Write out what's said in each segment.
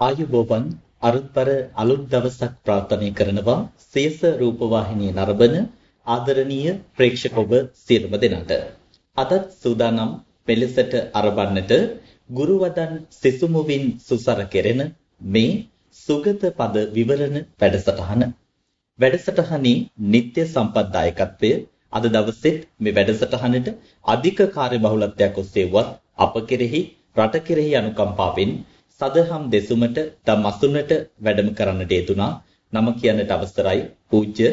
ආයුබෝවන් අරුත්පර අලුත් දවසක් ප්‍රාර්ථනා කරනවා සියස රූපවාහිනිය නරඹන ආදරණීය ප්‍රේක්ෂක ඔබ සියලුම දෙනාට. අදත් සූදානම් මෙලෙසට අරබන්නට ගුරුවදන් සිසුමුවින් සුසර කෙරෙන මේ සුගත පද විවරණ වැඩසටහන. වැඩසටහනේ නිත්‍ය සම්පත්දායකත්වය අද දවසෙත් මේ වැඩසටහනට අධික කාර්යබහුලත්වයක් ඔස්සේවත් අප කෙරෙහි රට කෙරෙහි අනුකම්පාවෙන් සදහම් දෙසුමට තම අසුනට වැඩම කරන්නට යෙදුනා. නම කියන්නට අවසරයි පූජ්‍ය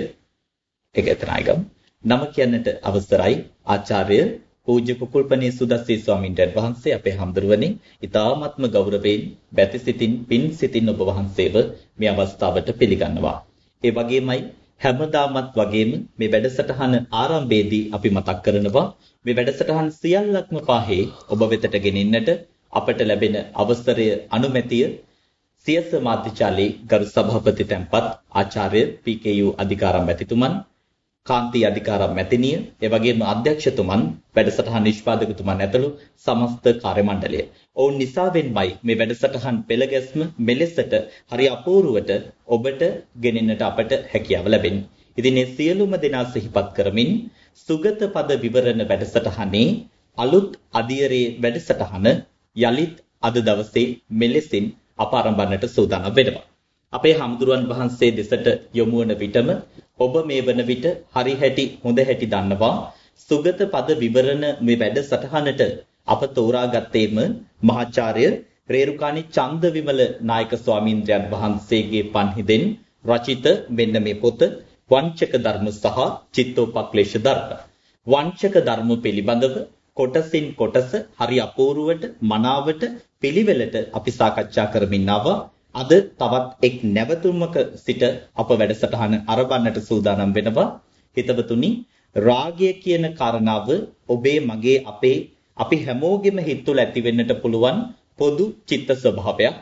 එක එතනයිගම්. නම කියන්නට අවසරයි ආචාර්ය පූජ්‍ය කුකුල්පනේ සුදස්සී ස්වාමීන් වහන්සේ අපේ හම්දුරුවනේ ඊ타ත්ම ගෞරවයෙන් බැති සිතින් පින් සිතින් ඔබ වහන්සේව මේ අවස්ථාවට පිළිගන්නවා. ඒ වගේමයි හැමදාමත් වගේම මේ වැඩසටහන ආරම්භයේදී අපි මතක් කරනවා මේ වැඩසටහන් සියල්ලක්ම පාහේ ඔබ වෙතට ගෙනින්නට අපට ලැබෙන අවසරය අනුමැතිය සියස මාධ්‍යචාලේ ගරු සභාපති තැන්පත් ආචාර්ය පී.කේ.යු. අධිකාරම් මැතිතුමන් කාන්ති අධිකාරම් මැතිණිය ඒ වගේම අධ්‍යක්ෂතුමන් වැඩසටහන් නිෂ්පාදකතුමන් ඇතුළු සමස්ත කාර්ය මණ්ඩලය. ඔවුන් නිසාවෙන්මයි මේ වැඩසටහන් පෙළගැස්ම මෙලෙසට හරි අපූර්වට ඔබට ගෙනෙන්නට අපට හැකියාව ලැබෙන්නේ. ඉතින් මේ සියලුම දෙනා සිහිපත් කරමින් සුගත පද විවරණ වැඩසටහනේ අලුත් අධියරේ වැඩසටහන යලිත් අද දවසේ මෙලෙසින් අප ආරම්භන්නට සූදානම් වෙනවා. අපේ හමුදුරුවන් වහන්සේ දෙසට යොමු වන විටම ඔබ මේ වන විට හරි හැටි හොඳ හැටි දන්නවා සුගත පද විවරණ මේ වැඩසටහනට අප තෝරාගත්තේම මහාචාර්ය රේරුකාණි චන්දවිමල නායක ස්වාමීන්ද්‍රයන් වහන්සේගේ පන්හිදෙන් රචිත මෙන්න මේ පොත වංචක ධර්ම සහ චිත්තෝපක්ලේශ ධර්ම. වංචක ධර්ම පිළිබඳව කොටසින් කොටස හරි අපූර්වට මනාවට පිළිවෙලට අපි සාකච්ඡා කරමින් අද තවත් එක් නැවතුමක සිට අප වැඩසටහන අරබන්නට සූදානම් වෙනවා හිතවතුනි රාගය කියන කාරණාව ඔබේ මගේ අපේ අපි හැමෝගෙම හිත තුළ ඇති වෙන්නට පුළුවන් පොදු චිත්ත ස්වභාවයක්.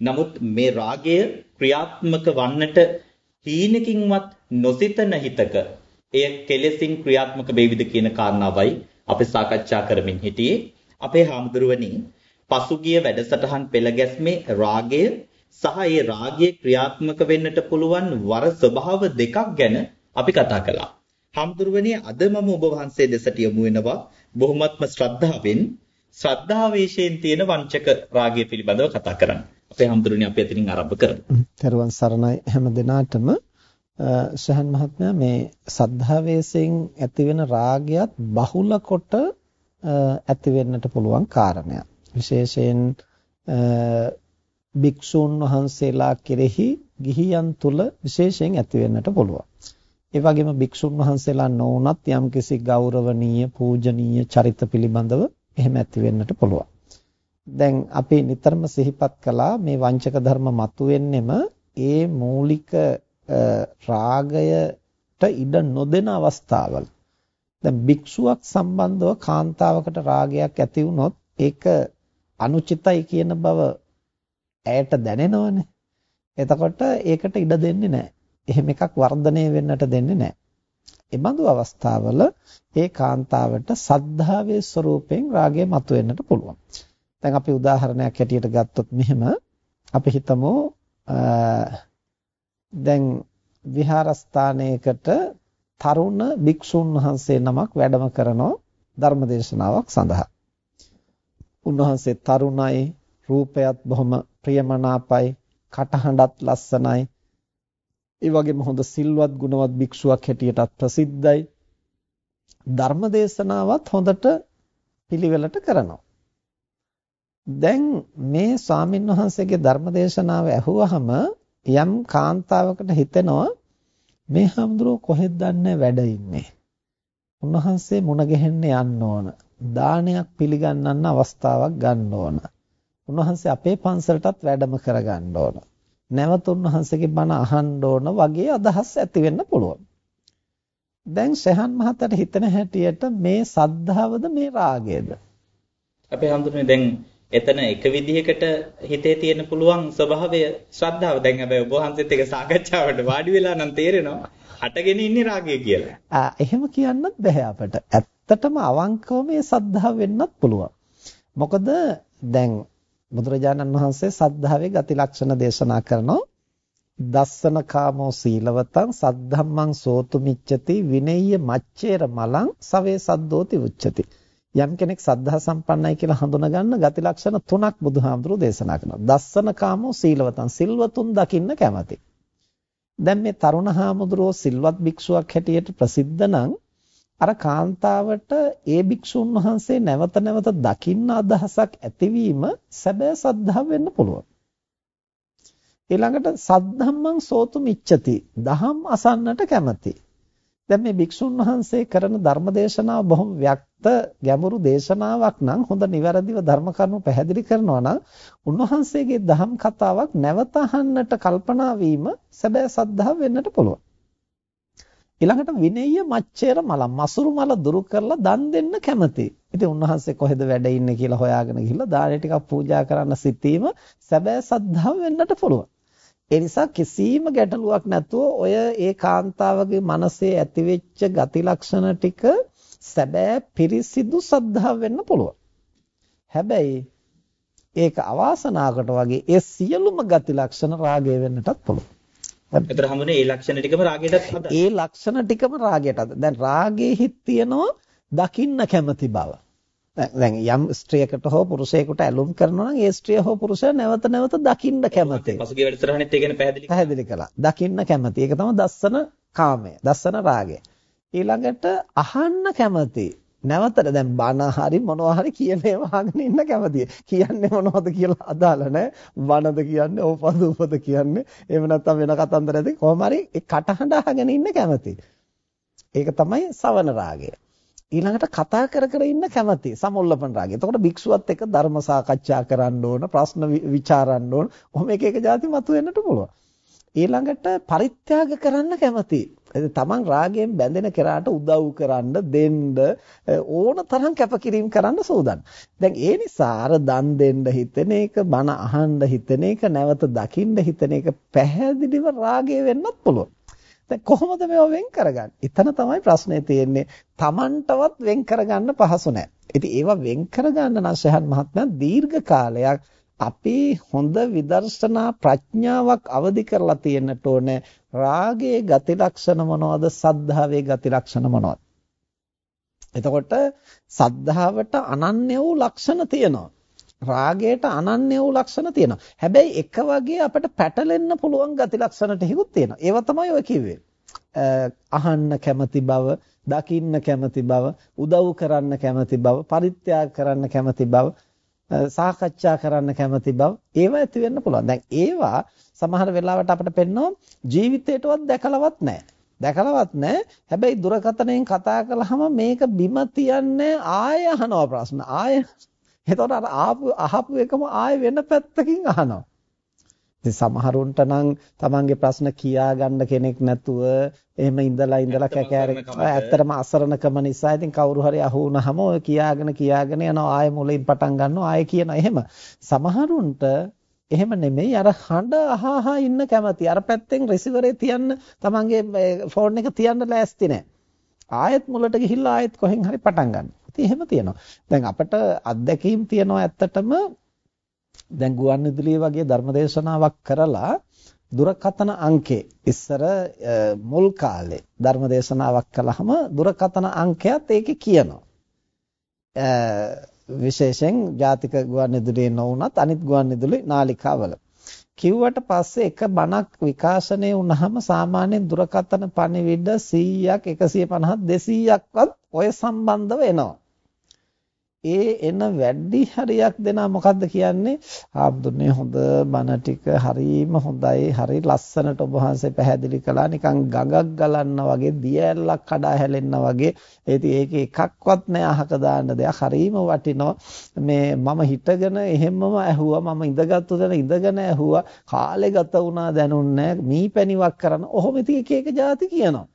නමුත් මේ රාගය ක්‍රියාත්මක වන්නට හීනකින්වත් නොසිතන හිතක එය කෙලෙසින් ක්‍රියාත්මක වේවිද කියන කාරණාවයි අපි සාකච්ඡා කරමින් හිටියේ අපේ හාමුදුරුවනි පසුගිය වැඩසටහන් පෙළ ගැස්මේ රාගය සහ ඒ රාගයේ ක්‍රියාත්මක වෙන්නට පුළුවන් වර ස්වභාව දෙකක් ගැන අපි කතා කළා. හාමුදුරුවනි අද මම ඔබ වහන්සේ දෙසට යොමු වෙනවා බොහොමත්ම ශ්‍රද්ධාවෙන් ශ්‍රද්ධාවේශයෙන් තියෙන වංචක රාගය පිළිබඳව කතා කරන්න. අපේ හාමුදුරුවනි අපි එතනින් ආරම්භ කරමු. තෙරුවන් සරණයි හැම දිනාටම සහන් මහත්මයා මේ සද්ධාවේසෙන් ඇතිවෙන රාගයත් බහුල කොට ඇති වෙන්නට පුළුවන් කාරණයක්. විශේෂයෙන් භික්ෂූන් වහන්සේලා කෙරෙහි ගිහියන් තුල විශේෂයෙන් ඇති වෙන්නට පුළුවන්. ඒ වගේම භික්ෂුන් වහන්සේලා නොවුනත් යම්කිසි ගෞරවනීය පූජනීය චරිත පිළිබඳව එහෙම ඇති වෙන්නට පුළුවන්. දැන් අපි නිතරම සිහිපත් කළා මේ වංචක ධර්ම මතුවෙන්නෙම ඒ මූලික රාගයට ඉඩ නොදෙන අවස්ථාවල දැන් භික්ෂුවක් සම්බන්ධව කාන්තාවකට රාගයක් ඇති වුණොත් ඒක අනුචිතයි කියන බව ඇයට දැනෙනවනේ. එතකොට ඒකට ඉඩ දෙන්නේ නැහැ. එහෙම එකක් වර්ධනය වෙන්නට දෙන්නේ නැහැ. එබඳු අවස්ථාවල ඒ කාන්තාවට සද්ධාවේ ස්වરૂපයෙන් රාගය මතුවෙන්නට පුළුවන්. දැන් අපි උදාහරණයක් හැටියට ගත්තොත් මෙහෙම අපි හිතමු දැන් විහාරස්ථානයකට තරුණ භික්ෂුන් වහන්සේ නමක් වැඩම කරනෝ ධර්මදේශනාවක් සඳහා. උන්වහන්සේ තරුණයි, රූපයත් බොහොම ප්‍රියමනාපයි, කටහඬත් ලස්සනයි. ඒ වගේම හොඳ සිල්වත් ගුණවත් භික්ෂුවක් හැටියටත් ප්‍රසිද්ධයි. ධර්මදේශනාවත් හොඳට පිළිවෙලට කරනවා. දැන් මේ ස්වාමින් වහන්සේගේ ධර්මදේශනාව ඇහුවහම යම් කාන්තාවකට හිතෙනවා මේ හම්දුරෝ කොහෙද දන්නේ වැඩ ඉන්නේ. උන්වහන්සේ මුණ ගැහෙන්න යන්න ඕන. දානයක් පිළිගන්නන්න අවස්ථාවක් ගන්න ඕන. උන්වහන්සේ අපේ පන්සලටත් වැඩම කරගන්න ඕන. නැවත උන්වහන්සේගේ බණ අහන්න ඕන වගේ අදහස් ඇති වෙන්න පුළුවන්. දැන් සහන් මහත්තයාට හිතන හැටියට මේ සද්ධාවද මේ රාගයද? අපේ හඳුනේ දැන් එතන එක විදිහකට හිතේ තියෙන පුළුවන් ස්වභාවය ශ්‍රද්ධාව. දැන් හැබැයි ඔබ වහන්සේත් එක සාකච්ඡාවට වාඩි වෙලා නම් තේරෙනවා හටගෙන ඉන්නේ රාගය කියලා. ආ එහෙම කියන්නත් බෑ අපට. ඇත්තටම අවංකව මේ සද්ධාව වෙන්නත් පුළුවන්. මොකද දැන් බුදුරජාණන් වහන්සේ සද්ධාවේ ගති ලක්ෂණ දේශනා කරනවා. දස්සන කාමෝ සීලවතං සද්ධම්මං සෝතු මිච්ඡති විනෙය්‍ය මච්චේර මලං සවේ සද්දෝති උච්චති. යම් කෙනෙක් සද්ධා සම්පන්නයි කියලා හඳුනා ගන්න ගති ලක්ෂණ තුනක් බුදුහාමුදුරෝ දේශනා කරනවා. දස්සන කාමෝ සීලවතං සිල්වතුන් දකින්න කැමති. දැන් මේ තරුණ හාමුදුරුවෝ සිල්වත් භික්ෂුවක් හැටියට ප්‍රසිද්ධ නම් අර කාන්තාවට ඒ භික්ෂුන් වහන්සේ නැවත නැවත දකින්න අදහසක් ඇතිවීම සැබෑ සද්ධාව වෙන්න පුළුවන්. ඊළඟට සද්ධම්මං සෝතු මිච්ඡති. දහම් අසන්නට කැමති. දැන් මේ භික්ෂුන් වහන්සේ කරන ධර්මදේශනාව බොහොම ව්‍යක්ත ගැඹුරු දේශනාවක් නම් හොඳ නිවැරදිව ධර්ම කරුණු පැහැදිලි කරනවා නම් උන්වහන්සේගේ දහම් කතාවක් නැවත අහන්නට කල්පනා වීම සැබෑ සද්ධාව වෙන්නට පුළුවන්. ඊළඟට විනය්‍ය මච්චේර මල මසුරු මල දුරු කරලා දන් දෙන්න කැමති. ඉතින් උන්වහන්සේ කොහෙද වැඩ ඉන්නේ කියලා හොයාගෙන ගිහිල්ලා දානේ ටිකක් පූජා කරන්න සිටීම සැබෑ සද්ධාව වෙන්නට පුළුවන්. ඒ නිසා කිසිම ගැටලුවක් නැතුව ඔය ඒ කාන්තාවගේ මනසේ ඇතිවෙච්ච ගති ලක්ෂණ ටික සැබෑ පිරිසිදු සද්ධාව වෙන්න පුළුවන්. හැබැයි ඒක අවාසනාවකට වගේ ඒ සියලුම ගති ලක්ෂණ රාගය වෙන්නටත් පුළුවන්. එතන හඳුනේ ඒ ලක්ෂණ ටිකම රාගයටත් හදා. ඒ ලක්ෂණ ටිකම රාගයටත්. දැන් රාගයේ හිත් තියනවා දකින්න කැමති බව. දැන් යම් ස්ත්‍රියකට හෝ පුරුෂයෙකුට ඇලුම් කරනවා නම් ඒ ස්ත්‍රිය හෝ පුරුෂයා නැවත නැවත දකින්න කැමති. පසුගිය වැඩසටහනෙත් ඒ ගැන පැහැදිලි පැහැදිලි කළා. දකින්න කැමති. ඒක තමයි දස්සන කාමය. දස්සන රාගය. ඊළඟට අහන්න කැමති. නැවතට දැන් බණ හරි මොනවා හරි කියන ඒවා අහගෙන ඉන්න කැමතියි. කියන්නේ මොනවද කියලා අදාළ නැහැ. වනද කියන්නේ ඕපද උපද කියන්නේ. එහෙම නැත්නම් වෙන කතන්දරද කොහොම හරි ඒ කටහඬ අහගෙන ඉන්න කැමතියි. ඒක තමයි සවන රාගය. ඊළඟට කතා කර කර ඉන්න කැමති සමුල්ලපන රාගය. එතකොට භික්ෂුවත් එක්ක ධර්ම සාකච්ඡා කරන්න ඕන, ප්‍රශ්න විචාරන්න ඕන. කොහොම එක එක જાති මතුවෙන්නට පුළුවන්. ඊළඟට පරිත්‍යාග කරන්න කැමති. තමන් රාගයෙන් බැඳෙන කෙනාට උදව් කරන්න දෙන්න ඕන තරම් කැපකිරීම කරන්න සූදානම්. දැන් ඒ නිසා අර දන් දෙන්න හිතෙන එක, බණ අහන්න හිතෙන එක, නැවත දකින්න හිතෙන එක පැහැදිලිව රාගය වෙන්නත් පුළුවන්. දැන් කොහොමද මේව වෙන් කරගන්නේ? එතන තමයි ප්‍රශ්නේ තියෙන්නේ. තමන්ටවත් වෙන් කරගන්න පහසු නැහැ. ඉතින් ඒවා වෙන් කරගන්න නම් ශහන් මහත්මයා දීර්ඝ කාලයක් අපි හොඳ විදර්ශනා ප්‍රඥාවක් අවදි කරලා තියෙන්නට ඕනේ රාගයේ ගති ලක්ෂණ මොනවද සද්ධාවේ ගති ලක්ෂණ මොනවද එතකොට සද්ධාවට අනන්‍ය වූ ලක්ෂණ තියෙනවා රාගයට අනන්‍ය වූ ලක්ෂණ තියෙනවා හැබැයි එක වගේ අපිට පැටලෙන්න පුළුවන් ගති ලක්ෂණ ටිකකුත් තියෙනවා ඒවා තමයි ඔය කිව්වේ අහන්න කැමති බව දකින්න කැමති බව උදව් කරන්න කැමති බව පරිත්‍යාග කරන්න කැමති බව සාකච්ඡා කරන්න කැමති බව ඒවා ඇති වෙන්න පුළුවන්. දැන් ඒවා සමහර වෙලාවට අපිට පෙන්වනවා ජීවිතේටවත් දැකලවත් නැහැ. දැකලවත් නැහැ. හැබැයි දුරකථනයෙන් කතා කළාම මේක බිම තියන්නේ ආය අහනවා ප්‍රශ්න. ආය එතකොට අර ආපු අහපු එකම ආය වෙන පැත්තකින් අහනවා. ඉතින් සමහරුන්ට නම් තමන්ගේ ප්‍රශ්න කියා ගන්න කෙනෙක් නැතුව එහෙම ඉඳලා ඉඳලා කැකෑරේ ඇත්තටම අසරණකම නිසා ඉතින් කවුරු හරි අහු වුණාම ඔය කියාගෙන කියාගෙන යනවා. ආයෙ මුලින් පටන් ගන්නවා. ආයෙ කියනවා. එහෙම. සමහරුන්ට එහෙම නෙමෙයි. අර හඬ අහහා ඉන්න කැමති. අර පැත්තෙන් රිසීවරේ තියන්න තමන්ගේ ෆෝන් එක තියන්න ලෑස්ති නැහැ ආයෙත් මුලට ගිහිල්ලා ආයෙත් කොහෙන් හරි පටන් ගන්න. ඉතින් එහෙම තියෙනවා. දැන් අපිට අත්දැකීම් තියෙනවා ඇත්තටම දැන් ගුවන්විදුලිය වගේ ධර්මදේශනාවක් කරලා දුරකථන අංකේ ඉස්සර මුල් කාලේ ධර්මදේශනාවක් කළාම දුරකථන අංකයත් ඒකේ කියනවා. විශේෂයෙන් ජාතික ගුවන්විදුලියේ නොවුනත් අනිත් ගුවන්විදුලි නාලිකාවල. කිව්වට පස්සේ එක බණක් විකාශනය වුණාම සාමාන්‍යයෙන් දුරකථන පණිවිඩ 100ක් 150ක් 200ක්වත් ඔය සම්බන්ධව එනවා. ඒ එන වැඩි හරියක් දෙනා මොකද්ද කියන්නේ? ආබ්දුනේ හොඳ බණ ටික හරීම හොඳයි. හරි ලස්සනට ඔබ වහන්සේ පැහැදිලි කළා. නිකන් ගඟක් ගලන්න වගේ දියැලක් කඩා හැලෙන්න වගේ. ඉතින් ඒක එකක්වත් නෑ. අහක දාන්න දෙයක්. හරීම වටිනවා. මේ මම හිටගෙන එහෙම්මම ඇහුවා. මම ඉඳගත්තු දැන ඉඳගෙන ඇහුවා. කාලේ ගත වුණා දැනුන්නේ මී පැණිවක් කරන්න. ඔහොම ඉතින් එක එක જાති කියනවා.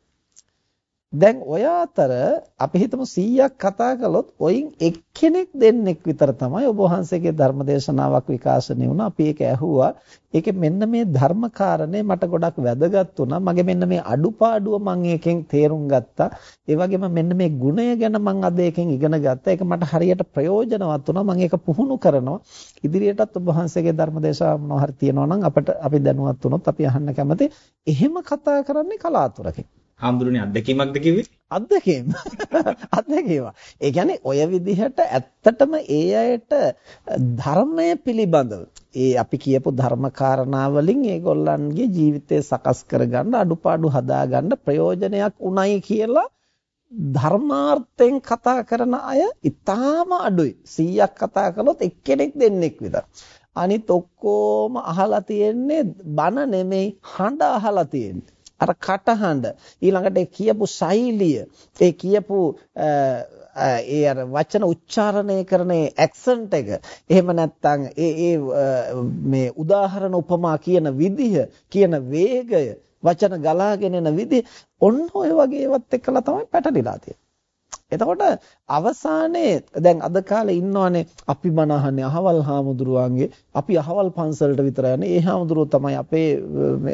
දැන් ඔය අතර අපි හිතමු 100ක් කතා කළොත් ඔයින් එක්කෙනෙක් දෙන්නෙක් විතර තමයි ඔබ වහන්සේගේ ධර්මදේශනාවක් විකාශනය වුණා. අපි ඒක ඇහුවා. ඒකේ මෙන්න මේ ධර්මකාරණේ මට ගොඩක් වැදගත් වුණා. මගේ මෙන්න මේ අඩුපාඩුව මම ඒකෙන් තේරුම් ගත්තා. ඒ වගේම මෙන්න මේ ගුණය ගැන මම අද ඒකෙන් ඉගෙන ගත්තා. ඒක මට හරියට ප්‍රයෝජනවත් වුණා. මම ඒක පුහුණු කරනවා. ඉදිරියටත් ඔබ වහන්සේගේ ධර්මදේශනාව මොනවා හරි තියෙනවා නම් අපිට අපි දැනුවත් වුණොත් අපි අහන්න කැමති. එහෙම කතා කරන්නේ කලාතුරකින්. හාමුදුරනේ අත්දැකීමක්ද කිව්වේ? අත්දැකීම. අත්දැකීම. ඒ කියන්නේ ඔය විදිහට ඇත්තටම ඒ අයට ධර්මය පිළිබඳව ඒ අපි කියපු ධර්ම කාරණාවලින් ඒගොල්ලන්ගේ ජීවිතය සකස් කරගන්න අඩුපාඩු හදාගන්න ප්‍රයෝජනයක් උණයි කියලා ධර්මාර්ථයෙන් කතා කරන අය ඊටාම අඩුයි. 100ක් කතා කළොත් එක්කෙනෙක් දෙන්නෙක් විතර. අනිත් ඔක්කොම අහලා තියෙන්නේ බන නෙමෙයි හඬ අහලා තියෙන්නේ. අර කටහඬ. ඊළඟට ඒ කියපු ශෛලිය ඒ කියපු ඒ අර වචන උච්චාරණය කරන ඇක්සන්ට් එක. එහෙම නැත්නම් ඒ ඒ මේ උදාහරණ උපමා කියන විදිහ කියන වේගය වචන ගලාගෙන එන විදිහ ඔන්න ඔය වගේ ඒවත් එක්කලා තමයි පැටලිලා තියෙන්නේ. එතකොට අවසානයේ දැන් අද කාලේ ඉන්නවනේ අපි බණ අහන්නේ අහවල් හාමුදුරුවන්ගේ අපි අහවල් පන්සලට විතර යන්නේ ඒ හාමුදුරුවෝ තමයි අපේ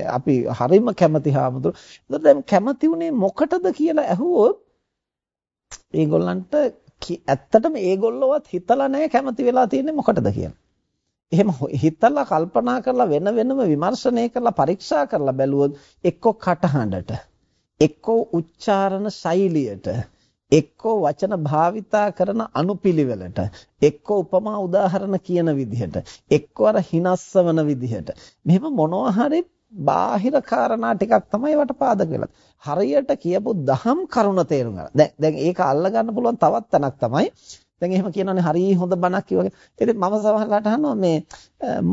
අපි හරිම කැමති හාමුදුරුවෝ. එතකොට දැන් කැමති උනේ මොකටද කියලා ඇහුවොත් ඒගොල්ලන්ට ඇත්තටම ඒගොල්ලෝවත් හිතලා නැහැ කැමති වෙලා තියෙන්නේ මොකටද කියලා. එහෙම හිතලා කල්පනා කරලා වෙන වෙනම විමර්ශනය කරලා පරීක්ෂා කරලා බැලුවොත් එක්ක කටහඬට එක්ක උච්චාරණ ශෛලියට එක්කෝ වචන භාවිතා කරන අනුපිළිවෙලට එක්කෝ උපමා උදාහරණ කියන විදිහට එක්කෝ අර හිනස්සවන විදිහට මෙහෙම මොනවා හරි බාහිර කාරණා ටිකක් තමයි වට පාදක වෙලා. හරියට කියපු දහම් කරුණ තේරුම් ගන්න. දැන් දැන් ඒක අල්ල ගන්න පුළුවන් තවත් තැනක් තමයි. දැන් එහෙම කියනවානේ හරි හොඳ බණක් කිව්වගේ. ඉතින් මම සමහරලාට අහනවා මේ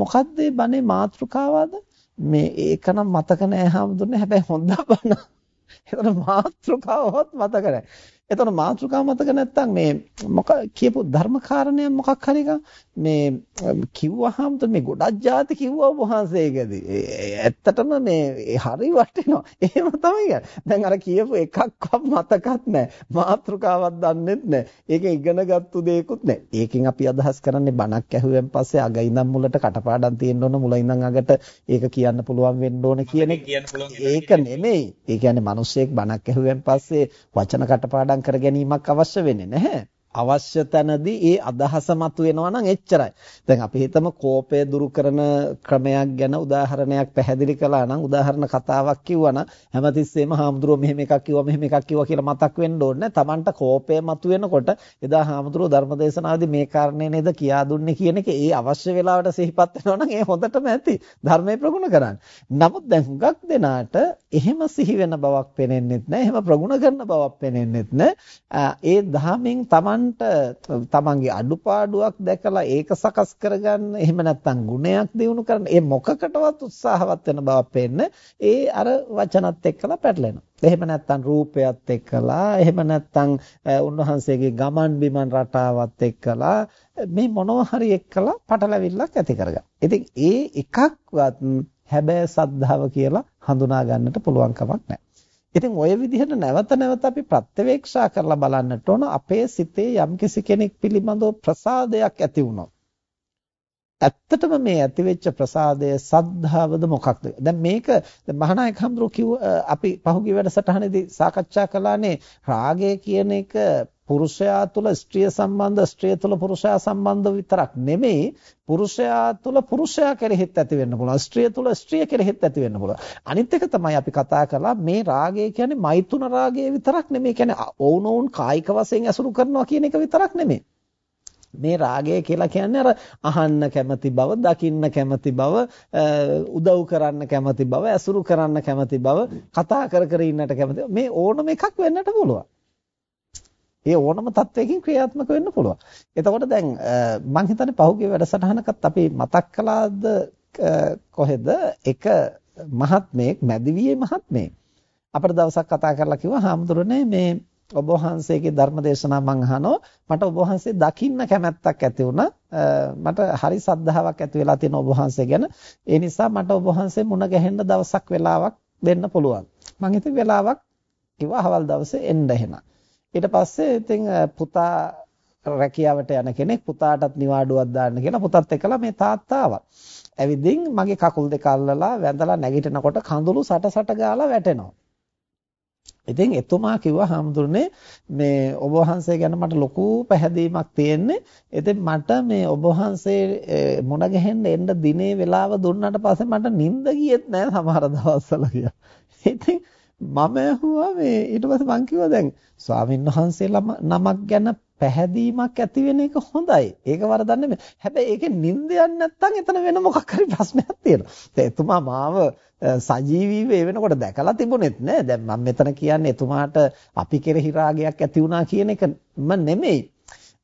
මොකද්ද මේ බණේ මාතෘකාවද? මේ ඒක නම් මතක නෑ හැමදෙන්නේ. හැබැයි හොඳ බණ. ඒතර මාතෘකාවවත් මතක නෑ. එතකොට මාතෘකාව මතක නැත්තම් මේ මොක කියපු ධර්මකාරණය මොකක් හරි මේ කිව්වහම මේ ගොඩක් જાති කිව්වා වහන්සේකදී. ඇත්තටම මේ හරි වටිනවා. එහෙම තමයි දැන් අර කියපු එකක්වත් මතකත් නැහැ. මාතෘකාවක් දන්නෙත් නැහැ. ඒක ඉගෙනගත්තු දෙයක්වත් නැහැ. ඒකෙන් අපි අදහස් කරන්නේ බණක් ඇහුවෙන් පස්සේ අග ඉඳන් මුලට කටපාඩම් තියෙන්න ඕන මුල ඉඳන් අගට ඒක කියන්න පුළුවන් වෙන්න ඕන කියන ඒක නෙමෙයි. ඒ කියන්නේ මිනිස්සෙක් බණක් ඇහුවෙන් පස්සේ වචන කටපාඩම් සමාදන් කර ගැනීමක් අවශ්‍ය වෙන්නේ නැහැ. අවශ්‍ය තැනදී ඒ අදහස මතුවෙනවා නම් එච්චරයි. දැන් අපි හිතමු කෝපය දුරු කරන ක්‍රමයක් ගැන උදාහරණයක් පැහැදිලි කළා නම් උදාහරණ කතාවක් කිව්වා නම් හැමතිස්සෙම හාමුදුරුවෝ මෙහෙම එකක් කිව්වා මෙහෙම එකක් කිව්වා කියලා මතක් වෙන්න ඕනේ. Tamanට කෝපය මතුවෙනකොට එදා හාමුදුරුවෝ ධර්මදේශනාවේදී මේ කාරණේ නේද කියා දුන්නේ කියන එක ඒ අවශ්‍ය වෙලාවට සිහිපත් වෙනවා නම් ඒ හොඳටම ඇති. ධර්මයේ ප්‍රගුණ කරන්න. නමුත් දැන් හුඟක් දෙනාට එහෙම සිහි වෙන බවක් පේනෙන්නෙත් නැහැ. එහෙම ප්‍රගුණ කරන බවක් පේනෙන්නෙත් නැහැ. ඒ ධාමෙන් Taman තමන්ට තමන්ගේ අඩුපාඩුවක් දැකලා ඒක සකස් කරගන්න එහෙම නැත්නම් ගුණයක් දිනු කරන්න ඒ මොකකටවත් උත්සාහවත් වෙන බවක් පේන්න ඒ අර වචනත් එක්කලා පැටලෙනවා. එහෙම නැත්නම් රූපයත් එක්කලා එහෙම නැත්නම් උන්වහන්සේගේ ගමන් බිමන් රටාවත් එක්කලා මේ මොනවා හරි එක්කලා පටලැවිල්ලක් ඇති කරගන්න. ඉතින් ඒ එකක්වත් හැබෑ සද්ධාව කියලා හඳුනා ගන්නට පුළුවන් කමක් නැහැ. ඉතින් ওই විදිහට නැවත නැවත අපි ප්‍රත්‍යවේක්ෂා කරලා බලන්නට ඕන අපේ සිතේ යම්කිසි කෙනෙක් පිළිබඳව ප්‍රසාදයක් ඇති වුණොත් ඇත්තටම මේ ඇතිවෙච්ච ප්‍රසාදය සද්ධාවද මොකක්ද? දැන් මේක මහානායක හඳුරු කිව්ව අපි පහුගිය වැඩසටහනේදී සාකච්ඡා කළානේ රාගය කියන එක පුරුෂයා තුළ ස්ත්‍රිය සම්බන්ධ ස්ත්‍රිය තුළ පුරුෂයා සම්බන්ධ විතරක් නෙමෙයි පුරුෂයා තුළ පුරුෂයා කෙරෙහිත් ඇති වෙන්න පුළුවන් ස්ත්‍රිය තුළ ස්ත්‍රිය කෙරෙහිත් ඇති වෙන්න පුළුවන් අනිත් එක තමයි අපි කතා කරලා මේ රාගය කියන්නේ මෛතුන රාගය විතරක් නෙමෙයි කියන්නේ ඔවුනොවුන් කායික වශයෙන් ඇසුරු කරනවා කියන එක විතරක් නෙමෙයි මේ රාගය කියලා කියන්නේ අර අහන්න කැමති බව, දකින්න කැමති බව, උදව් කරන්න කැමති බව, ඇසුරු කරන්න කැමති බව, කතා කර කර ඉන්නට කැමති. මේ ඕනම එකක් වෙන්නට පුළුවන්. ඒ ඕනම තත්වයකින් ක්‍රියාත්මක වෙන්න පුළුවන්. එතකොට දැන් මම හිතන්නේ පහුගිය වැඩසටහනකත් අපි මතක් කළාද කොහෙද? එක මහත්මයෙක් මැදිවියේ මහත්මයෙක්. අපිට දවසක් කතා කරලා කිව්වා හාමුදුරනේ මේ ඔබ වහන්සේගේ ධර්ම දේශනා මම අහනවා. මට ඔබ වහන්සේ දකින්න කැමැත්තක් ඇති වුණා. මට හරි සද්ධාාවක් ඇති වෙලා තියෙන ඔබ වහන්සේ ගැන. ඒ නිසා මට ඔබ වහන්සේ මුණ ගැහෙන්න දවසක් වෙලාවක් දෙන්න පුළුවන්. මම ඉතින් වෙලාවක් කිව්වා හවල් දවසේ එන්න එහෙනම්. ඊට පස්සේ ඉතින් පුතා රැකියාවට යන කෙනෙක් පුතාටත් නිවාඩුවක් දාන්න කියලා පුතත් එක්කලා මේ තාත්තා ආවා. ඇවිදින් මගේ කකුල් දෙක අල්ලලා වැඳලා නැගිටිනකොට කඳුළු සට සට ගාලා වැටෙනවා. ඉතින් එතුමා කිව්වා හාමුදුරනේ මේ ඔබ වහන්සේ ගැන මට ලොකු පැහැදීමක් තියෙන්නේ. ඉතින් මට මේ ඔබ වහන්සේ මුණ ගැහෙන්න එන්න දිනේ වෙලාව දුන්නාට පස්සේ මට නිින්ද ගියෙත් නෑ සමහර දවස්වල කියලා. ඉතින් මම ඇහුවා මේ ඊට පස්සේ මං කිව්වා දැන් ස්වාමීන් වහන්සේලා නමක් ගැන පැහැදීමක් ඇති වෙන එක හොඳයි. ඒක වරදක් නෙමෙයි. හැබැයි ඒකේ නිින්ද යන්නේ නැත්නම් එතන වෙන මොකක් හරි ප්‍රශ්නයක් තියෙනවා. දැන් එතුමා මාව සජීවීව ඒ වෙනකොට දැකලා තිබුණෙත් නෑ. දැන් මම මෙතන කියන්නේ එතුමාට අපි කෙරෙහි රාගයක් ඇති වුණා කියන එකම නෙමෙයි.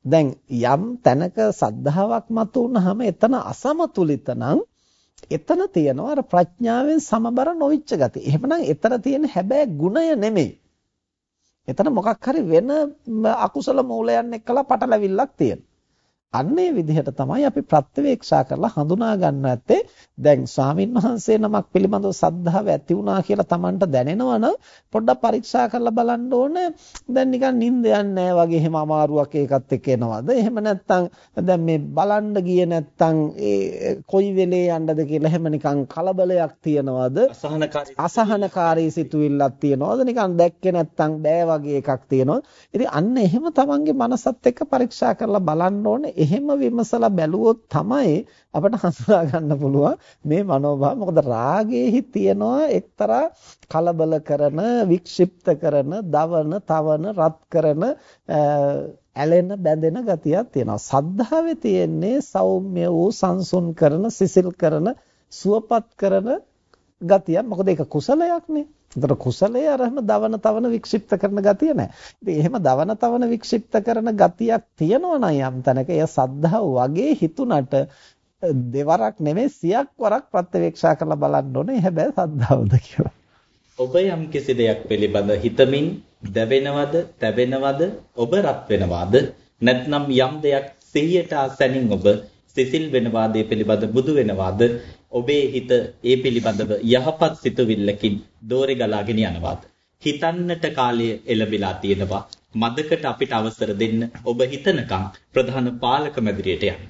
දැන් යම් තැනක සද්ධාාවක් මතු වුනහම එතන අසමතුලිත නම් එතන තියෙනවා අර ප්‍රඥාවෙන් සමබර නොවිච්ච ගතිය. එහෙමනම් එතන තියෙන හැබැයි ගුණය නෙමෙයි. එතන මොකක් හරි වෙන අකුසල මූලයන් එක්කලා පටලැවිල්ලක් තියෙනවා. අන්නේ විදිහට තමයි අපි ප්‍රත්‍යවේක්ෂා කරලා හඳුනා ගන්න ඇත්තේ. දැන් ස්වාමින් වහන්සේ නමක් පිළිබඳව සද්ධාව ඇති වුණා කියලා Tamanට දැනෙනවනම් පොඩ්ඩක් පරීක්ෂා කරලා බලන්න ඕනේ. දැන් නිකන් නිින්ද යන්නේ වගේ එහෙම අමාරුවක් ඒකත් එක්ක එනවද? එහෙම නැත්නම් දැන් මේ බලන්න ගියේ නැත්නම් ඒ කොයි වෙලේ යන්නද කියලා එහෙම නිකන් කලබලයක් තියනවද? අසහනකාරී අසහනකාරී සිතුවිල්ලක් තියනවද? නිකන් දැක්කේ නැත්නම් බෑ වගේ එකක් තියනවද? ඉතින් අන්න එහෙම Tamanගේ මනසත් එක්ක පරීක්ෂා කරලා බලන්න ඕනේ එහෙම විමසලා බැලුවොත් තමයි අපිට හඳුනා ගන්න පුළුවන් මේ මනෝභාව. මොකද රාගයේහි තියෙනවා එක්තරා කලබල කරන, වික්ෂිප්ත කරන, දවන, තවන, රත් කරන ඇලෙන බැඳෙන ගතියක් තියෙනවා. සද්ධාවේ තියෙන්නේ සෞම්‍ය වූ සංසුන් කරන, සිසිල් කරන, සුවපත් කරන ගතියක්. මොකද ඒක කුසලයක්නේ. ඒතර කුසලයේ අරහම දවන තවන වික්ෂිප්ත කරන ගතිය නැහැ. ඉතින් එහෙම දවන තවන වික්ෂිප්ත කරන ගතියක් තියෙනවා නම් යම් තැනක එය සද්ධාව වගේ හිතුණට දෙවරක් නෙමෙයි සියක් වරක් ප්‍රත්‍යවේක්ෂා කරලා බලන්න ඕනේ. හැබැයි සද්ධාවද කියලා. ඔබ යම් කිසි දෙයක් පිළිබඳ හිතමින් දැවෙනවද, තැවෙනවද, ඔබ රත් වෙනවද? නැත්නම් යම් දෙයක් සිහියට ආසනින් ඔබ සිසිල් වෙනවාදයේ පිළිබඳ බුදු වෙනවාද ඔබේ හිත ඒ පිළිබඳව යහපත් සිතුවිල්ලකින් දෝරේ ගලාගෙන යනවාද? හිතන්නට කාලය එළඹිලා තියෙනවා. මදකට අපිට අවසර දෙන්න ඔබ හිතනකම් ප්‍රධාන පාලක මැදිරියට යන්න.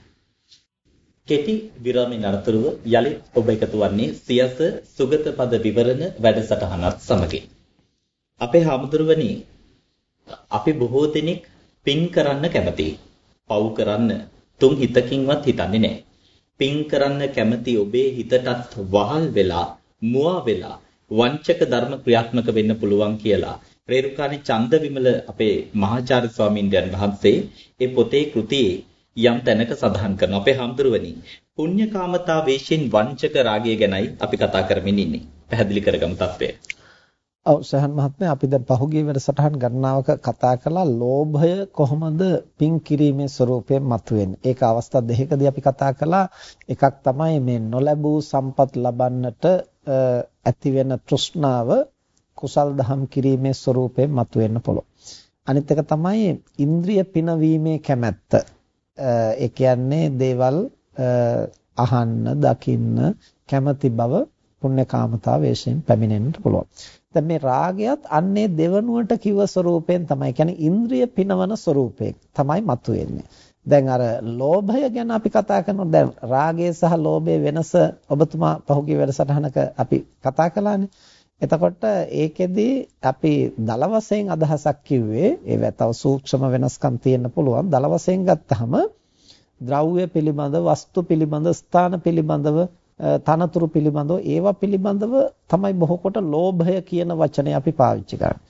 කෙටි විරාමයෙන් අනතුරුව යලිත් ඔබ එකතු වන්නේ සියස සුගත පද විවරණ වැඩසටහනත් සමගින්. අපේ හාමුදුරුවනි අපි බොහෝ දෙනෙක් පින් කරන්න කැමතියි. පව් කරන්න තුන් හිතකින්වත් හිතන්නේ නැහැ. පින් කරන්න කැමති ඔබේ හිතටත් වහල් වෙලා මුවා වෙලා වංචක ධර්ම ක්‍රියාත්මක වෙන්න පුළුවන් කියලා. රේරුකාණී චන්දවිමල අපේ මහාචාර්ය ස්වාමීන් වහන්සේ ඒ පොතේ කෘතියේ යම් තැනක සඳහන් කරනවා අපේ හම්දුරුවනි පුණ්‍යකාමතා වේශයෙන් වංචක රාගය ගැනයි අපි කතා කරමින් ඉන්නේ. පැහැදිලි කරගමු තත්වය. ඔව් සහන් මහත්මයා අපි දැන් පහුගිය වැඩසටහන් ගණනාවක කතා කළා ලෝභය කොහොමද පින් කිරීමේ ස්වરૂපයෙන් මතුවෙන්නේ. ඒක අවස්ථා දෙකකදී අපි කතා කළා. එකක් තමයි මේ නොලැබූ සම්පත් ලබන්නට ඇති වෙන තෘෂ්ණාව කුසල් දහම් කිරීමේ ස්වરૂපයෙන් මතුවෙන්න පුළුවන්. අනිත් එක තමයි ඉන්ද්‍රිය පිනවීමේ කැමැත්ත. ඒ කියන්නේ දේවල් අහන්න, දකින්න කැමැති බව පුණ්‍යකාමතා වේශයෙන් පැමිණෙන්න පුළුවන්. දැන් මේ රාගයත් අන්නේ දෙවනුවට කිව ස්වરૂපයෙන් තමයි කියන්නේ ඉන්ද්‍රිය පිනවන ස්වરૂපයෙන් තමයි මතුවෙන්නේ. දැන් අර ලෝභය ගැන අපි කතා කරනකොට දැන් රාගය සහ ලෝභයේ වෙනස ඔබතුමා පහුගිය වැඩසටහනක අපි කතා කළානේ. එතකොට ඒකෙදි අපි දල වශයෙන් අදහසක් කිව්වේ ඒව තව සූක්ෂම වෙනස්කම් තියෙන්න පුළුවන්. දල වශයෙන් ගත්තහම ද්‍රව්‍ය පිළිබඳ, වස්තු පිළිබඳ, ස්ථාන පිළිබඳව තනතුරු පිළිබඳව ඒවා පිළිබඳව තමයි බොහෝ කොට ලෝභය කියන වචනය අපි පාවිච්චි කරන්නේ.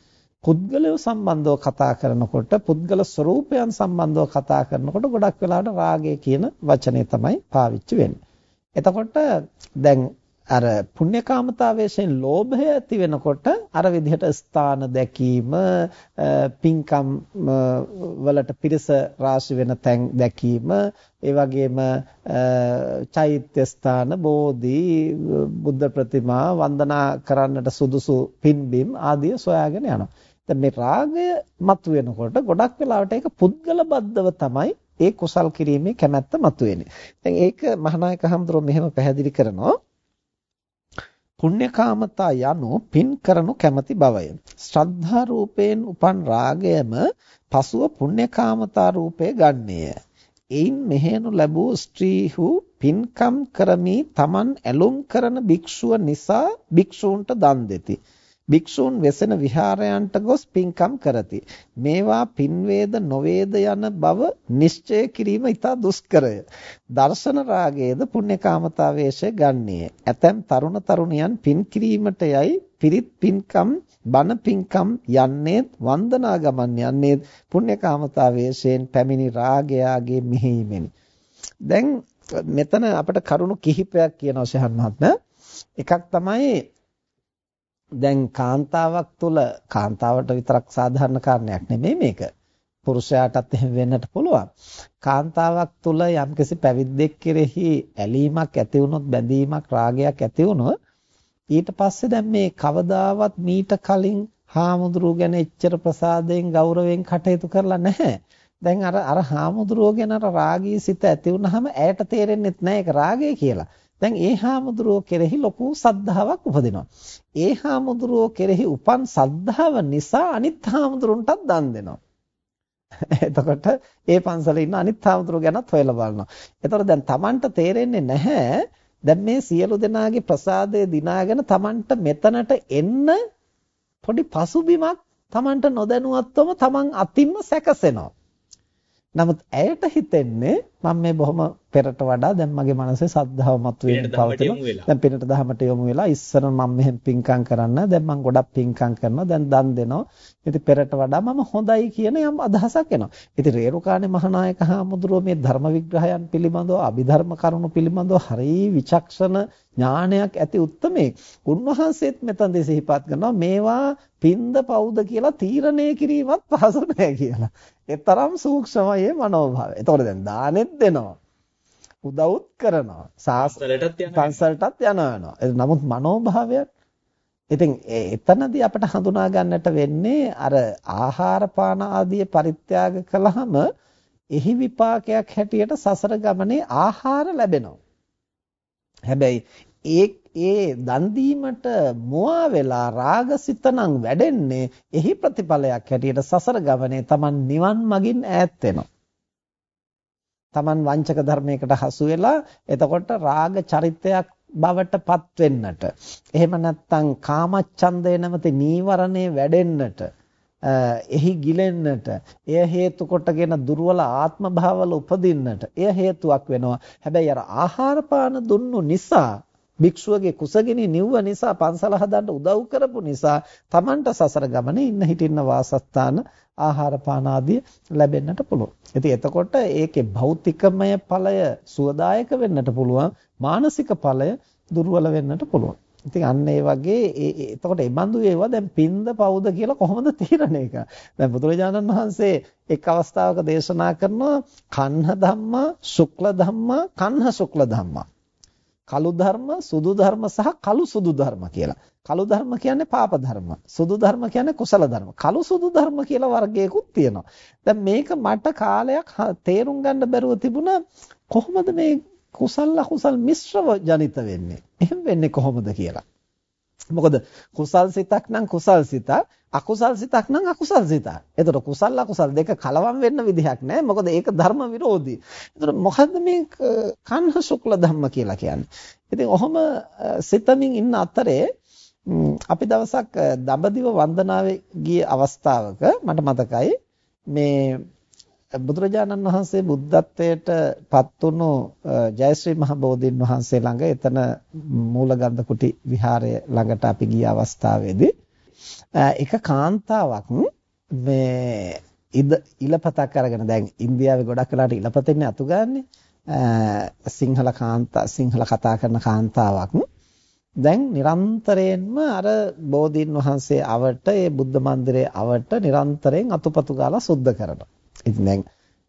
පුද්ගලය සම්බන්ධව කතා කරනකොට පුද්ගල ස්වરૂපයන් සම්බන්ධව කතා කරනකොට ගොඩක් වෙලාවට රාගය කියන වචනේ තමයි පාවිච්චි වෙන්නේ. එතකොට දැන් අර පුණ්‍යකාමතාවයෙන් ලෝභය ඇති වෙනකොට අර විදිහට ස්ථාන දැකීම පින්කම් වලට පිරිස රාශි වෙන තැන් දැකීම ඒ වගේම චෛත්‍ය ස්ථාන බෝධි බුද්ධ ප්‍රතිමා වන්දනා කරන්නට සුදුසු පින්බිම් ආදිය සොයාගෙන යනවා. දැන් මේ රාගය මතුවෙනකොට ගොඩක් වෙලාවට ඒක පුද්ගල බද්ධව තමයි ඒ කුසල් කිරීමේ කැමැත්ත මතුවෙන්නේ. දැන් ඒක මහානායක හඳුරෝ මෙහෙම පැහැදිලි කරනවා පුණ්‍යකාමතා යනු පින් කරනු කැමැති බවය. ශ්‍රද්ධා රූපයෙන් උපන් රාගයම පසුව පුණ්‍යකාමතා රූපය ගන්නේය. එයින් මෙහෙණු ලැබූ ස්ත්‍රීහු පින්කම් කරමි තමන් ඇලුම් කරන භික්ෂුව නිසා භික්ෂූන්ට දන් දෙති. භික්ෂූන් වෙසෙන විහාරයන්ට ගොස් පින්කම් කරති. මේවා පින්වේද නොවේද යන බව නිශ්චය කිරීම ඉතා දුෂ්කරය. දර්ශන රාගයේද පුණ්‍යකාමතාවේශය ගන්නේය. ඇතැම් තරුණ තරුණියන් පින් කිරීමට යයි පිරිත් පින්කම් බණ පින්කම් යන්නේත් වන්දනා ගමන් යන්නේත් පුණ්‍යකාමතාවේශයෙන් පැමිණි රාගයාගේ මිහිීමෙනි. දැන් මෙතන අපිට කරුණු කිහිපයක් කියනවා ශහන් මහත්මයා. එකක් තමයි දැන් කාන්තාවක් තුල කාන්තාවට විතරක් සාධාරණ කාරණයක් නෙමෙයි මේක. පුරුෂයාටත් එහෙම වෙන්නට පුළුවන්. කාන්තාවක් තුල යම්කිසි පැවිද්දෙක් කෙරෙහි ඇලීමක් ඇති වුණොත් බැඳීමක් රාගයක් ඇති වුණොත් ඊට පස්සේ දැන් මේ කවදාවත් මීට කලින් හාමුදුරුව ගැන එච්චර ප්‍රසාදයෙන් ගෞරවයෙන් කටයුතු කරලා නැහැ. දැන් අර අර හාමුදුරුව ගැන අර රාගී සිත ඇති වුනහම ඇයට තේරෙන්නේ නැහැ ඒක රාගය කියලා. දැන් ඒ හාමුදුරුවෝ කෙරෙහි ලොකු සද්ධාාවක් උපදිනවා. ඒ හාමුදුරුවෝ කෙරෙහි උපන් සද්ධාව නිසා අනිත් හාමුදුරුවන්ටත් දන් දෙනවා. එතකොට ඒ පන්සලේ ඉන්න අනිත් හාමුදුරුවෝ ගැනත් හොයලා බලනවා. එතකොට දැන් Tamanට තේරෙන්නේ නැහැ දැන් මේ සියලු දෙනාගේ ප්‍රසාදය දිනාගෙන Tamanට මෙතනට එන්න පොඩි පසුබිමක් Tamanට නොදැනුවත්වම Taman අතින්ම සැකසෙනවා. නමුත් ඇයට හිතෙන්නේ මම මේ බොහොම පෙරට වඩා දැන් මගේ මනසේ සද්ධාව මතුවෙන්න පවතිනවා. දැන් පිනට දහමට යොමු වෙලා ඉස්සර මම මෙහෙම පින්කම් කරන්න දැන් මම ගොඩක් පින්කම් කරනවා. දැන් දන් දෙනවා. ඉතින් පෙරට වඩා මම හොඳයි කියන යම් අදහසක් එනවා. ඉතින් රේරුකාණේ මහානායක හාමුදුරුවෝ මේ ධර්ම විග්‍රහයන් පිළිබඳව අභිධර්ම කරුණු පිළිබඳව හරිය විචක්ෂණ ඥානයක් ඇති උත්මේ උන්වහන්සේත් මෙතනදී සිහිපත් කරනවා මේවා පින්ද පවුද කියලා තීරණය කිරීමත් පහසු නෑ කියලා. ඒ තරම් සූක්ෂමයි මනෝභාවය. එතකොට දැන් දානෙත් දෙනවා. උදව්ත් කරනවා. සාස්ත්‍රයටත් යනවා. පන්සලටත් යනවා. නමුත් මනෝභාවයත් ඉතින් එතනදී අපිට හඳුනා ගන්නට වෙන්නේ අර ආහාර පාන ආදී පරිත්‍යාග කළාම එහි විපාකයක් හැටියට සසර ගමනේ ආහාර ලැබෙනවා. හැබැයි ඒ ඒ දන් දීමට මුවා වෙලා රාගසිත නම් වැඩෙන්නේ එහි ප්‍රතිඵලයක් හැටියට සසර ගමනේ Taman නිවන් මගින් ඈත් වෙනවා. Taman වංචක ධර්මයකට හසු වෙලා එතකොට රාග චරිතයක් බවට පත් වෙන්නට එහෙම නැත්නම් කාමච්ඡන්දය නැමැති නීවරණේ වැඩෙන්නට එහි ගිලෙන්නට එය හේතු කොටගෙන දුර්වල ආත්ම භාවවල උපදින්නට එය හේතුවක් වෙනවා. හැබැයි අර ආහාර පාන දුන්නු නිසා භික්ෂුවගේ කුසගිනි නිව්ව නිසා පන්සල හදන්න උදව් කරපු නිසා Tamanට සසර ගමනේ ඉන්න හිටින්න වාසස්ථාන ආහාර පාන ආදී ලැබෙන්නට පුළුවන්. ඉතින් එතකොට ඒකේ භෞතිකමය ඵලය සුවදායක වෙන්නට පුළුවන්. මානසික ඵලය දුර්වල වෙන්නට පුළුවන්. ඉතින් අන්න ඒ වගේ ඒ එතකොට ඒ බඳු ඒවා දැන් පින්ද පවුද කියලා කොහොමද තීරණය කරන්නේ? දැන් බුදුරජාණන් වහන්සේ එක් අවස්ථාවක දේශනා කරනවා කන්හ ධම්මා, ශුක්ල ධම්මා, කන්හ ශුක්ල ධම්මා. කළු ධර්ම, සුදු ධර්ම සහ කළු සුදු ධර්ම කියලා. කළු ධර්ම කියන්නේ පාප ධර්ම. සුදු ධර්ම කියන්නේ කුසල ධර්ම. කළු සුදු ධර්ම කියලා වර්ගයකුත් තියෙනවා. දැන් මේක මට කාලයක් තේරුම් ගන්න බැරුව තිබුණා කොහොමද මේ කුසල අකුසල් මිශ්‍රව ජනිත වෙන්නේ? එහෙම වෙන්නේ කොහොමද කියලා. මොකද කුසල් සිතක් නම් කුසල් සිතක් අකුසල් සිතක් නම් අකුසල් සිතක්. එතකොට කුසල් අකුසල් දෙක කලවම් වෙන්න විදිහක් නැහැ. මොකද ඒක ධර්ම විරෝධී. එතකොට මොකද්ද මේ කන්හ ශුක්ල ධම්ම කියලා කියන්නේ? ඉතින් ඔහොම සිතමින් ඉන්න අතරේ අපි දවසක් දඹදිව වන්දනාවේ ගිය අවස්ථාවක මට මතකයි මේ බුදුරජාණන් වහන්සේ බුද්ධත්වයට පත් වුණු ජයශ්‍රී මහ බෝධීන් වහන්සේ ළඟ එතන මූලගන්ධ කුටි විහාරය ළඟට අපි ගිය අවස්ථාවේදී එක කාන්තාවක්. මේ ඉද ඉලපතක් අරගෙන දැන් ඉන්දියාවේ ගොඩක් වෙලාට ඉලපතෙන්නේ අතු ගන්නනේ සිංහල කාන්තා සිංහල කතා කරන කාන්තාවක්. දැන් නිරන්තරයෙන්ම අර බෝධීන් වහන්සේ අවට ඒ බුද්ධ මන්දිරයේ අවට නිරන්තරයෙන් අතුපතු ගාලා සුද්ධ කරනවා. ඉතින් දැන්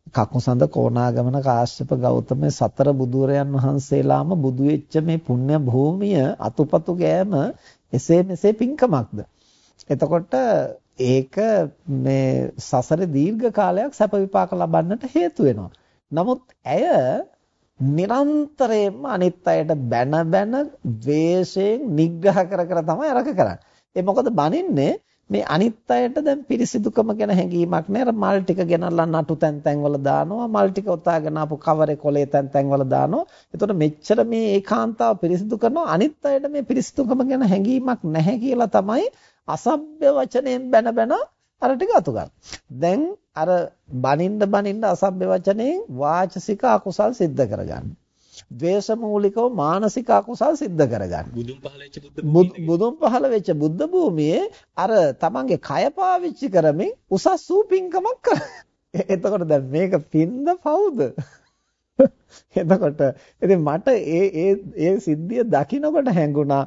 කකුසඳ කොණාගමන කාශ්‍යප ගෞතම සතර බුදුරයන් වහන්සේලාම බුදු වෙච්ච මේ පුණ්‍ය භූමිය අතුපතු ගෑම එසේ මෙසේ පිංකමක්ද එතකොට ඒක මේ සසරේ දීර්ඝ කාලයක් සැප විපාක ලබන්නට හේතු වෙනවා නමුත් ඇය නිරන්තරයෙන්ම අනිත් අයට බැන බැන ද්වේෂයෙන් නිග්‍රහ කර කර තමයි අරක කරන්නේ. ඒ මොකද බනින්නේ මේ අනිත් අයට දැන් පිරිසිදුකම ගැන හැඟීමක් නැහැ. මල් ටික ගෙනල්ලා නටු තැන් තැන් වල දානවා. මල් ටික ඔතාගෙන ආපු කවරේ කොලේ තැන් තැන් වල දානවා. එතකොට මෙච්චර මේ ඒකාන්තාව පිරිසිදු කරනවා අනිත් අයට මේ පිරිසිදුකම ගැන හැඟීමක් නැහැ කියලා තමයි අසභ්‍ය වචනයෙන් බැන බැන අර ටික අතු ගන්න. දැන් අර බනින්න බනින්න අසභ්‍ය වචනයෙන් වාචසික අකුසල් සිද්ධ කරගන්න. ද්වේෂ මූලිකව මානසික අකුසල් සිද්ධ කරගන්න. බුදුන් පහළ වෙච්ච බුද්ධ බුදුන් පහළ වෙච්ච බුද්ධ භූමියේ අර තමන්ගේ කය පාවිච්චි කරමින් උසස් වූ පින්කමක් කර. එතකොට දැන් මේක පින්ද පවුද? එතකොට ඉතින් මට ඒ ඒ ඒ සිද්ධිය දකිනකොට හැඟුණා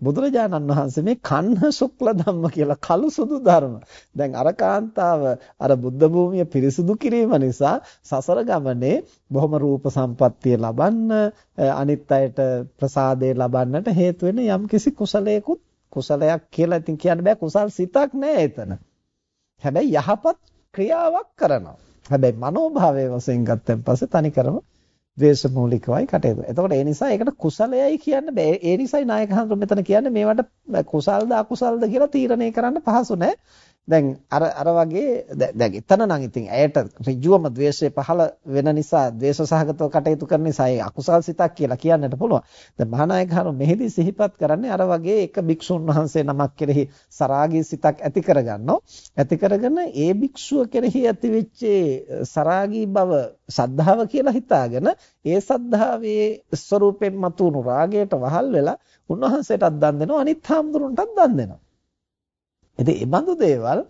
බුදුරජාණන් වහන්සේ මේ කන්න ශුක්ල ධම්ම කියලා කළු සුදු ධර්ම. දැන් අර කාන්තාව අර බුද්ධ භූමිය පිරිසුදු කිරීම නිසා සසර ගමනේ බොහොම රූප සම්පත්තිය ලබන්න අනිත් අයට ප්‍රසාදේ ලබන්නට හේතු වෙන යම්කිසි කුසලයකුත් කුසලයක් කියලා ඉතින් කියන්න බෑ කුසල් සිතක් නෑ එතන. හැබැයි යහපත් ක්‍රියාවක් කරනවා. හැබැයි මනෝභාවයේ වශයෙන් ගත්තන් පස්සේ තනිකරම ද්වේෂ මූලිකවයි කටයුතු. එතකොට ඒ නිසා ඒකට කුසලයයි කියන්න බෑ. ඒ නිසායි නායක හඳුන් මෙතන කියන්නේ මේවට කුසල්ද අකුසල්ද කියලා තීරණය කරන්න පහසු නෑ. දැන් අර අර වගේ දැන් එතන නම් ඉතින් ඇයට ඍජුවම ද්වේෂය පහළ වෙන නිසා ද්වේෂ සහගතව කටයුතු කරන නිසා ඒ අකුසල් සිතක් කියලා කියන්නට පුළුවන්. දැන් මහානායක හරු මෙහිදී සිහිපත් කරන්නේ අර වගේ එක භික්ෂුන් වහන්සේ නමක් කෙරෙහි සරාගී සිතක් ඇති කරගන්නවා. ඇති කරගෙන ඒ භික්ෂුව කෙරෙහි ඇතිවෙච්ච සරාගී බව සද්ධාව කියලා හිතාගෙන ඒ සද්ධාවේ ස්වરૂපයෙන් මතුණු රාගයට වහල් වෙලා උන්වහන්සේටත් දන් දෙනවා අනිත් හාමුදුරන්ටත් දන් දෙනවා. ඉතින් මේ බඳු දේවල්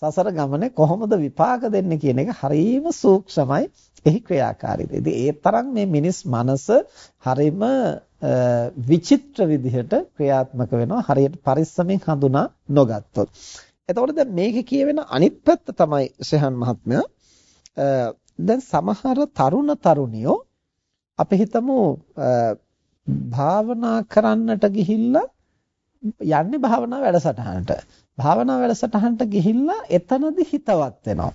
සසර ගමනේ කොහොමද විපාක දෙන්නේ කියන එක හරිම සූක්ෂමයි එහි ක්‍රියාකාරීත්වය. ඉතින් ඒ තරම් මේ මිනිස් මනස හරිම විචිත්‍ර විදිහට ක්‍රියාත්මක වෙනවා හරියට පරිස්සමෙන් හඳුනා නොගත්තොත්. එතකොට දැන් මේකේ කියවෙන අනිත් පැත්ත තමයි ශහන් මහත්මයා දැන් සමහර තරුණ තරුණියෝ අපි හිතමු භාවනා කරන්නට ගිහිල්ලා යන්නේ භාවනා වැඩසටහනට. භාවනා වැඩසටහනට ගිහිල්ලා එතනදි හිතවත් වෙනවා.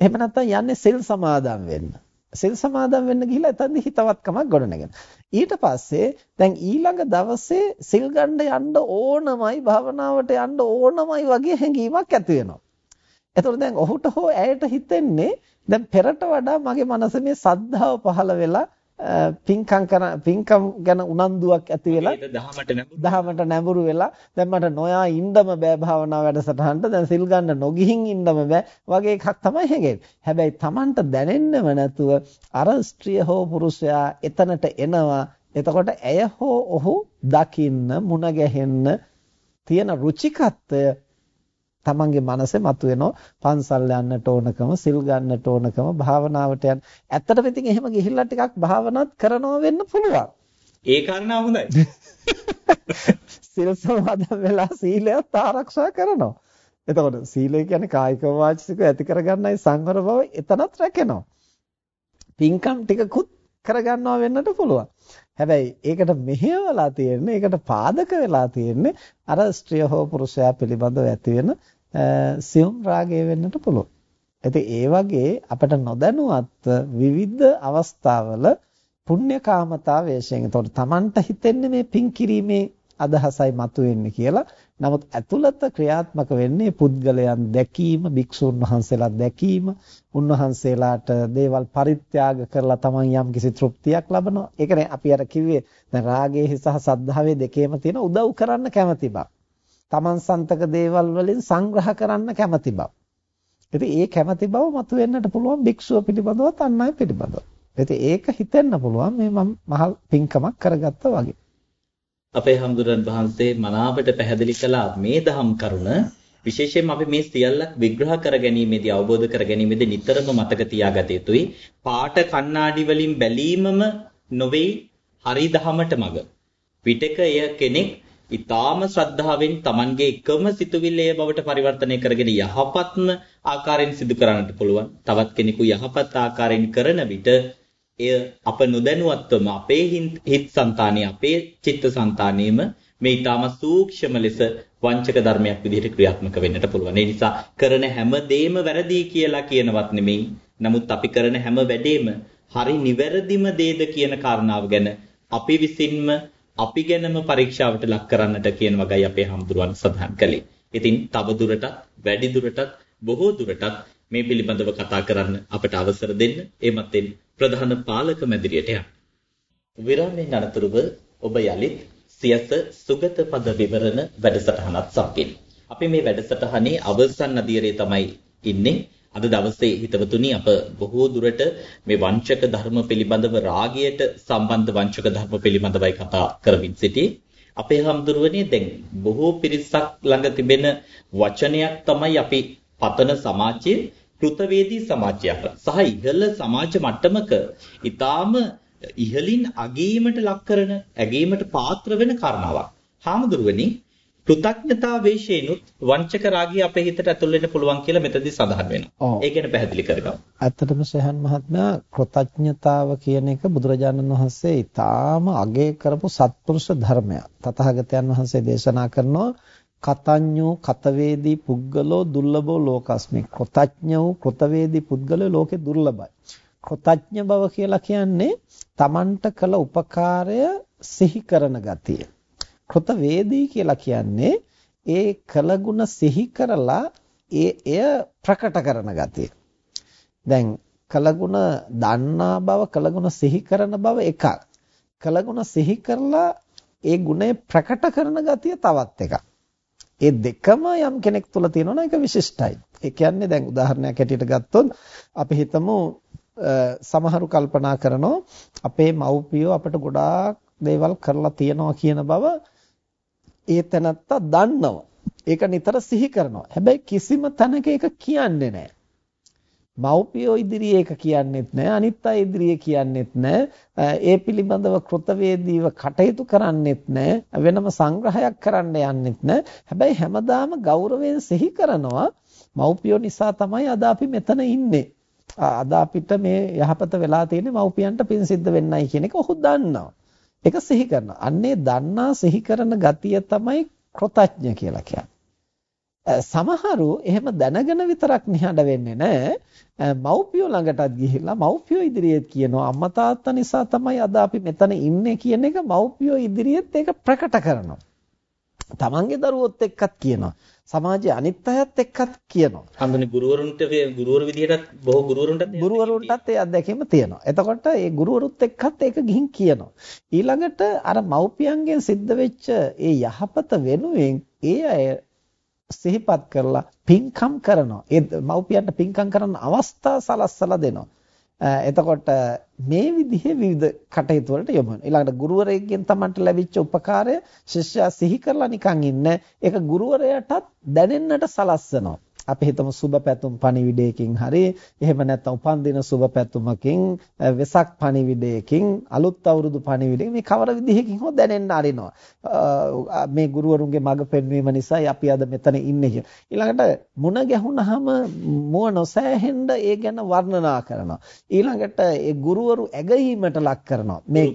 එහෙම නැත්නම් යන්නේ සිල් සමාදන් වෙන්න. සිල් සමාදන් වෙන්න ගිහිල්ලා එතනදි හිතවත්කමක් ගොඩනගෙන. ඊට පස්සේ දැන් ඊළඟ දවසේ සිල් ගන්න යන්න ඕනමයි භාවනාවට යන්න ඕනමයි වගේ හැඟීමක් ඇති වෙනවා. එතකොට දැන් ඔහුට හෝ ඇයට හිතෙන්නේ දැන් පෙරට වඩා මගේ මනසේ මේ සද්ධාව පහළ වෙලා පින්කම් කරන පින්කම් ගැන උනන්දුවක් ඇති වෙලා දහමට නැඹුරු වෙලා දැන් මට නොයා ඉන්නම බෑ භාවනා වැඩසටහනට දැන් සිල් ගන්න නොගිහින් ඉන්නම බෑ වගේ එකක් තමයි හැගෙන්නේ. හැබැයි Tamanට දැනෙන්නම නැතුව අර ස්ත්‍රිය හෝ පුරුෂයා එතනට එනවා. එතකොට ඇය හෝ ඔහු දකින්න මුණ ගැහෙන්න තියෙන රුචිකත්වය තමන්ගේ මනසේ මතුවෙනවා පන්සල් යන්නට ඕනකම සිල් ගන්නට ඕනකම භාවනාවට යන්න. ඇත්තටම ඉතින් එහෙම ගිහිල්ලා ටිකක් භාවනාත් කරනවා වෙන්න පුළුවන්. ඒ කාරණා හොඳයි. සිල් සමාදන් වෙලා සීලයත් ආරක්ෂා කරනවා. එතකොට සීලය කියන්නේ කායික වාචික ඇති කරගන්නයි සංවර බව එතනත් රැකෙනවා. පින්කම් ටිකකුත් කරගන්නවා වෙන්නට පුළුවන්. හැබැයි ඒකට මෙහෙवला තියෙන්නේ ඒකට පාදක වෙලා තියෙන්නේ අර ස්ත්‍රිය හෝ පුරුෂයා පිළිබඳව ඇති වෙන සියුම් රාගය වෙන්නට පුළුවන්. ඉතින් ඒ වගේ අපිට නොදැනුවත් විවිධ අවස්ථාවල පුණ්‍යකාමතා වේශයෙන්. එතකොට Tamanට හිතෙන්නේ මේ පින් කිරීමේ අදහසයි මතුවෙන්නේ කියලා. නමුත් ඇතුළත ක්‍රියාත්මක වෙන්නේ පුද්ගලයන් දැකීම, භික්ෂුන් වහන්සේලා දැකීම, උන්වහන්සේලාට දේවල් පරිත්‍යාග කරලා Taman යම් කිසි තෘප්තියක් ලබනවා. ඒකනේ අපි අර කිව්වේ දැන් රාගයේ සහ සද්ධාවේ දෙකේම තියෙන උදව් කරන්න කැමති බව. Taman සන්තක දේවල් වලින් සංග්‍රහ කරන්න කැමති බව. ඉතින් ඒ කැමති බව මතුවෙන්නට පුළුවන් භික්ෂුව පිළිබඳවත් අන් අය පිළිබඳව. ඉතින් ඒක හිතෙන්න පුළුවන් මේ මම මහල් පින්කමක් කරගත්තා වගේ. අපේ හඳුරන් වහන්සේ මනාවට පැහැදිලි කළා මේ දහම් කරුණ විශේෂයෙන්ම අපි මේ සියල්ලක් විග්‍රහ කර ගැනීමේදී අවබෝධ කර ගැනීමේදී නිතරම මතක තියාගත යුතුයි. පාට කණ්ණාඩි වලින් බැලීමම නොවේ හරි දහමට මඟ. පිටක එය කෙනෙක් ඊ타ම ශ්‍රද්ධාවෙන් Tamanගේ එකම සිතුවිල්ලය බවට පරිවර්තනය කරගෙන යහපත්ම ආකාරයෙන් සිදු කරන්නට පුළුවන්. තවත් කෙනෙකු යහපත් ආකාරයෙන් කරන විට එය අප නොදැනුවත්වම අපේ හිත් సంతානිය අපේ චිත්ත సంతානියම මේ ඊටම සූක්ෂම ලෙස වංචක ධර්මයක් විදිහට ක්‍රියාත්මක වෙන්නට පුළුවන්. ඒ නිසා කරන හැම දෙයක්ම වැරදි කියලා කියනවත් නෙමෙයි. නමුත් අපි කරන හැම වැඩේම හරි නිවැරදිම දේද කියන කාරණාව ගැන අපි විසින්ම අපි ගැනම පරීක්ෂාවට ලක් කරන්නට කියන වගයි අපේ හම්දුරුවන් සඳහන් කළේ. ඉතින් තව දුරටත් වැඩි දුරටත් බොහෝ දුරටත් මේ පිළිබඳව කතා කරන්න අපට අවසර දෙන්න. එමත් ප්‍රධාන පාලක මැදිරියට යන්න. විරාමයෙන් අනතුරුව ඔබ යලිත් සියස සුගත පද විවරණ වැඩසටහනත් සමගින්. අපි මේ වැඩසටහනේ අවසන් අදියරේ තමයි ඉන්නේ. අද දවසේ හිතවතුනි අප බොහෝ දුරට මේ වංචක ධර්ම පිළිබඳව රාගයට සම්බන්ධ වංචක ධර්ම පිළිබඳවයි කතා කරමින් සිටියේ. අපේ හම්දුරුවනේ දැන් බොහෝ පිරිසක් ළඟ තිබෙන වචනයක් තමයි අපි පතන සමාජයේ කෘතවේදී සමාජයක් සහ ඉහළ සමාජ මට්ටමක ඊටාම ඉහලින් අගීමට ලක් කරන ඇගීමට පාත්‍ර වෙන කාරණාවක්. හාමුදුරුවනි කෘතඥතා වේශේනුත් වංචක රාගය අපේ හිතට ඇතුල් වෙන්න පුළුවන් කියලා මෙතනදී සඳහන් වෙනවා. ඒ ගැන පැහැදිලි කරගමු. ඇත්තටම සහන් මහත්මයා කෘතඥතාව කියන එක බුදුරජාණන් වහන්සේ ඊටාම අගය කරපු සත්පුරුෂ ධර්මයක්. තථාගතයන් වහන්සේ දේශනා කරනවා කතඤ්ඤෝ කතවේදී පුද්ගලෝ දුර්ලභෝ ලෝකස්මි. කෘතඥ වූ කෘතවේදී පුද්ගලෝ ලෝකේ දුර්ලභයි. කෘතඥ බව කියලා කියන්නේ Tamanට කළ උපකාරය සිහි කරන ගතිය. කෘත වේදී කියලා කියන්නේ ඒ කළගුණ සිහි කරලා ඒ එය ප්‍රකට කරන ගතිය. දැන් කළගුණ දන්නා බව කළගුණ සිහි කරන බව එකක්. කළගුණ සිහි කරලා ඒ ගුණය ප්‍රකට කරන ගතිය තවත් එකක්. ඒ දෙකම යම් කෙනෙක් තුළ තියෙනවා ඒක විශිෂ්ටයි. ඒ කියන්නේ දැන් උදාහරණයක් ඇටියට ගත්තොත් අපි හිතමු සමහරු කල්පනා කරනවා අපේ මව්පියෝ අපට ගොඩාක් දේවල් කරලා තියනවා කියන බව ඒ තැනත්තා දන්නවා. ඒක නිතර සිහි කරනවා. හැබැයි කිසිම තැනක ඒක කියන්නේ නැහැ. මව්පියෝ ඉදිරියේ ඒක කියන්නෙත් නැහැ. අනිත් අය ඉදිරියේ කියන්නෙත් නැහැ. ඒ පිළිබඳව කෘතවේදීව කටයුතු කරන්නෙත් නැහැ. වෙනම සංග්‍රහයක් කරන්න යන්නෙත් නැහැ. හැබැයි හැමදාම ගෞරවයෙන් සිහි කරනවා මව්පියෝ නිසා තමයි අද අපි මෙතන ඉන්නේ. අද අපිට මේ යහපත වෙලා තියෙන්නේ මව්පියන්ට පින් සිද්ධ වෙන්නයි කියන එක ඔහු දන්නවා. ඒක සිහි කරනවා. අන්නේ දන්නා සිහි කරන ගතිය තමයි කෘතඥ කියලා කියන්නේ. සමහරු එහෙම දැනගෙන විතරක් නිහඬ වෙන්නේ නැහැ. මව්පියෝ ළඟටත් ගිහිල්ලා මව්පියෝ ඉදිරියේත් කියනවා අම්මා තාත්තා නිසා තමයි අද අපි මෙතන ඉන්නේ කියන එක මව්පියෝ ඉදිරියේත් ඒක ප්‍රකට කරනවා. තමන්ගේ දරුවොත් එක්කත් කියනවා. සමාජයේ අනිත් අයත් එක්කත් කියනවා. හඳුනේ ගුරුවරුන්ට ගුරුවරු විදිහටත් බොහෝ ගුරුවරුන්ටත් ගුරුවරුන්ටත් ඒ අත්දැකීම තියෙනවා. එතකොට ඒ ගුරුවරුත් එක්කත් ඒක ගිහින් කියනවා. ඊළඟට අර මව්පියන්ගෙන් සිද්ධ වෙච්ච ඒ යහපත වෙනුවෙන් ඒ අය සිහිපත් කරලා පින්කම් කරනවා. ඒ මව්පියන්ට පින්කම් කරන්න අවස්ථා සලස්සලා දෙනවා. එතකොට මේ විදිහේ විවිධ කටයුතු වලට යොමු වෙනවා. ඊළඟට ගුරුවරයෙක්ගෙන් Tamanට ලැබිච්ච උපකාරය ශිෂ්‍යයා සිහි කරලා නිකන් ඉන්න ඒක ගුරුවරයාටත් දැනෙන්නට සලස්සනවා. අපි හිතමු සුබ පැතුම් පණිවිඩයකින් හරි එහෙම නැත්නම් උපන්දින සුබ පැතුමකින් වෙසක් පණිවිඩයකින් අලුත් අවුරුදු පණිවිඩයකින් මේ කවර විදිහකින් හෝ දැනෙන්න අරිනවා මේ ගුරුවරුන්ගේ මඟ පෙන්වීම නිසා අපි අද මෙතන ඉන්නේ කියලා. ඊළඟට මුණ ගැහුනහම මුව නොසෑහෙන්න ඒ ගැන වර්ණනා කරනවා. ඊළඟට ඒ ගුරුවරු ඇගීමට ලක් කරනවා. මේ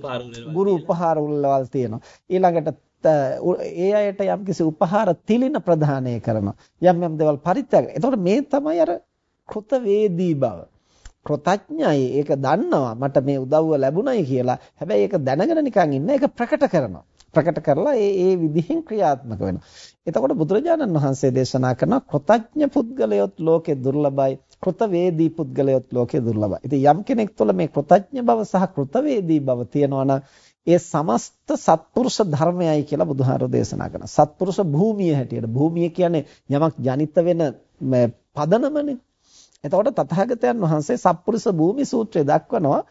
ගුරු උපහාර උල්වල් තියෙනවා. ඊළඟට ඒ අයට යම්කිසි උපහාර තිලින ප්‍රදානය කරනවා. යම් යම් දේවල් පරිත්‍යාග. එතකොට මේ තමයි අර කෘත වේදී බව. කෘතඥයි ඒක දන්නවා මට මේ උදව්ව ලැබුණයි කියලා. හැබැයි ඒක දැනගෙන නිකන් ඉන්න ඒක ප්‍රකට කරනවා. ප්‍රකට කරලා ඒ ඒ විදිහෙන් ක්‍රියාත්මක වෙනවා. එතකොට බුදුරජාණන් වහන්සේ දේශනා කරන කෘතඥ පුද්ගලයොත් ලෝකේ දුර්ලභයි. කෘතවේදී පුද්ගලයොත් ලෝකේ දුර්ලභයි. ඉතින් යම් කෙනෙක් තුළ මේ කෘතඥ බව සහ කෘතවේදී බව තියෙනවා නම් ඒ සමස්ත සත්පුරුෂ ධර්මයයි කියලා බුදුහාරෝ දේශනා කරනවා. සත්පුරුෂ භූමිය හැටියට. භූමිය කියන්නේ යමක් ජනිත වෙන පදනමනේ. එතකොට තථාගතයන් වහන්සේ සත්පුරුෂ භූමි සූත්‍රය දක්වනවා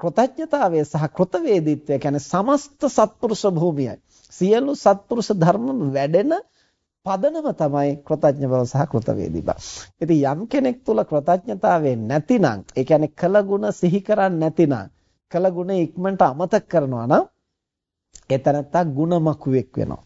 කෘතඥතාවය සහ කෘතවේදීත්වය කියන්නේ සමස්ත සත්පුරුෂ භූමියයි. සියලු සත්පුරුෂ ධර්ම වැඩෙන පදනම තමයි කෘතඥ බව සහ කෘතවේදී බව. ඉතින් යම් කෙනෙක් තුල කෘතඥතාවය නැතිනම්, ඒ කියන්නේ කළගුණ සිහි කරන්නේ නැතිනම් කළ ගුණ ඉක්මනට අමතක කරනවා නම් ඒ තනත්තා ಗುಣමකුවෙක් වෙනවා.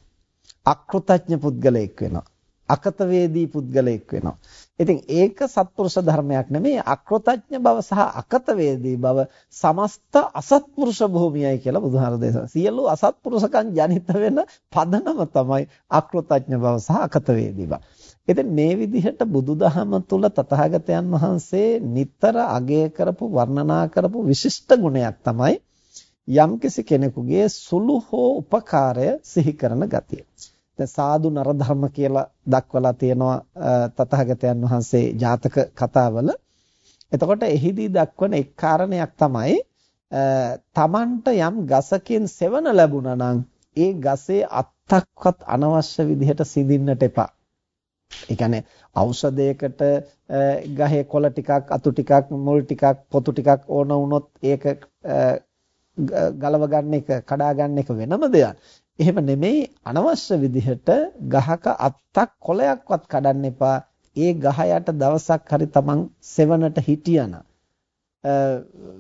අකෘතඥ පුද්ගලයෙක් වෙනවා. අකත වේදී පුද්ගලයෙක් වෙනවා. ඉතින් ඒක සත්පුරුෂ ධර්මයක් නෙමෙයි අකෘතඥ බව සහ අකත වේදී බව සමස්ත අසත්පුරුෂ භූමියයි කියලා බුදුහාර දේශනා. සියලු අසත්පුරුෂකම් ජනිත වෙන පදනම තමයි අකෘතඥ බව සහ අකත වේදී බව. ඉතින් මේ විදිහට බුදුදහම තුල තථාගතයන් වහන්සේ නිතර අගය කරපු වර්ණනා කරපු විශිෂ්ට ගුණයක් තමයි යම්කිසි කෙනෙකුගේ සුළු හෝ උපකාරය සිහි කරන ගතිය. දැන් සාදු නරධර්ම කියලා දක්වලා තියෙනවා තථාගතයන් වහන්සේ ජාතක කතාවල. එතකොට එහිදී දක්වන එක් කාරණයක් තමයි තමන්ට යම් ගසකින් සෙවන ලැබුණා නම් ඒ ගසේ අත්තක්වත් අනවශ්‍ය විදිහට සිඳින්නට එපා. ඒ කියන්නේ ඖෂධයකට ගහේ කොළ ටිකක් අතු ටිකක් මුල් ටිකක් පොතු ටිකක් ඕන වුණොත් ඒක ගලව ගන්න එක කඩා ගන්න එක වෙනම දෙයක්. එහෙම නෙමෙයි අනවශ්‍ය විදිහට ගහක අත්තක් කොළයක්වත් කඩන්න එපා. ඒ ගහ යට දවසක් හරි තමන් සෙවණට හිටියානම්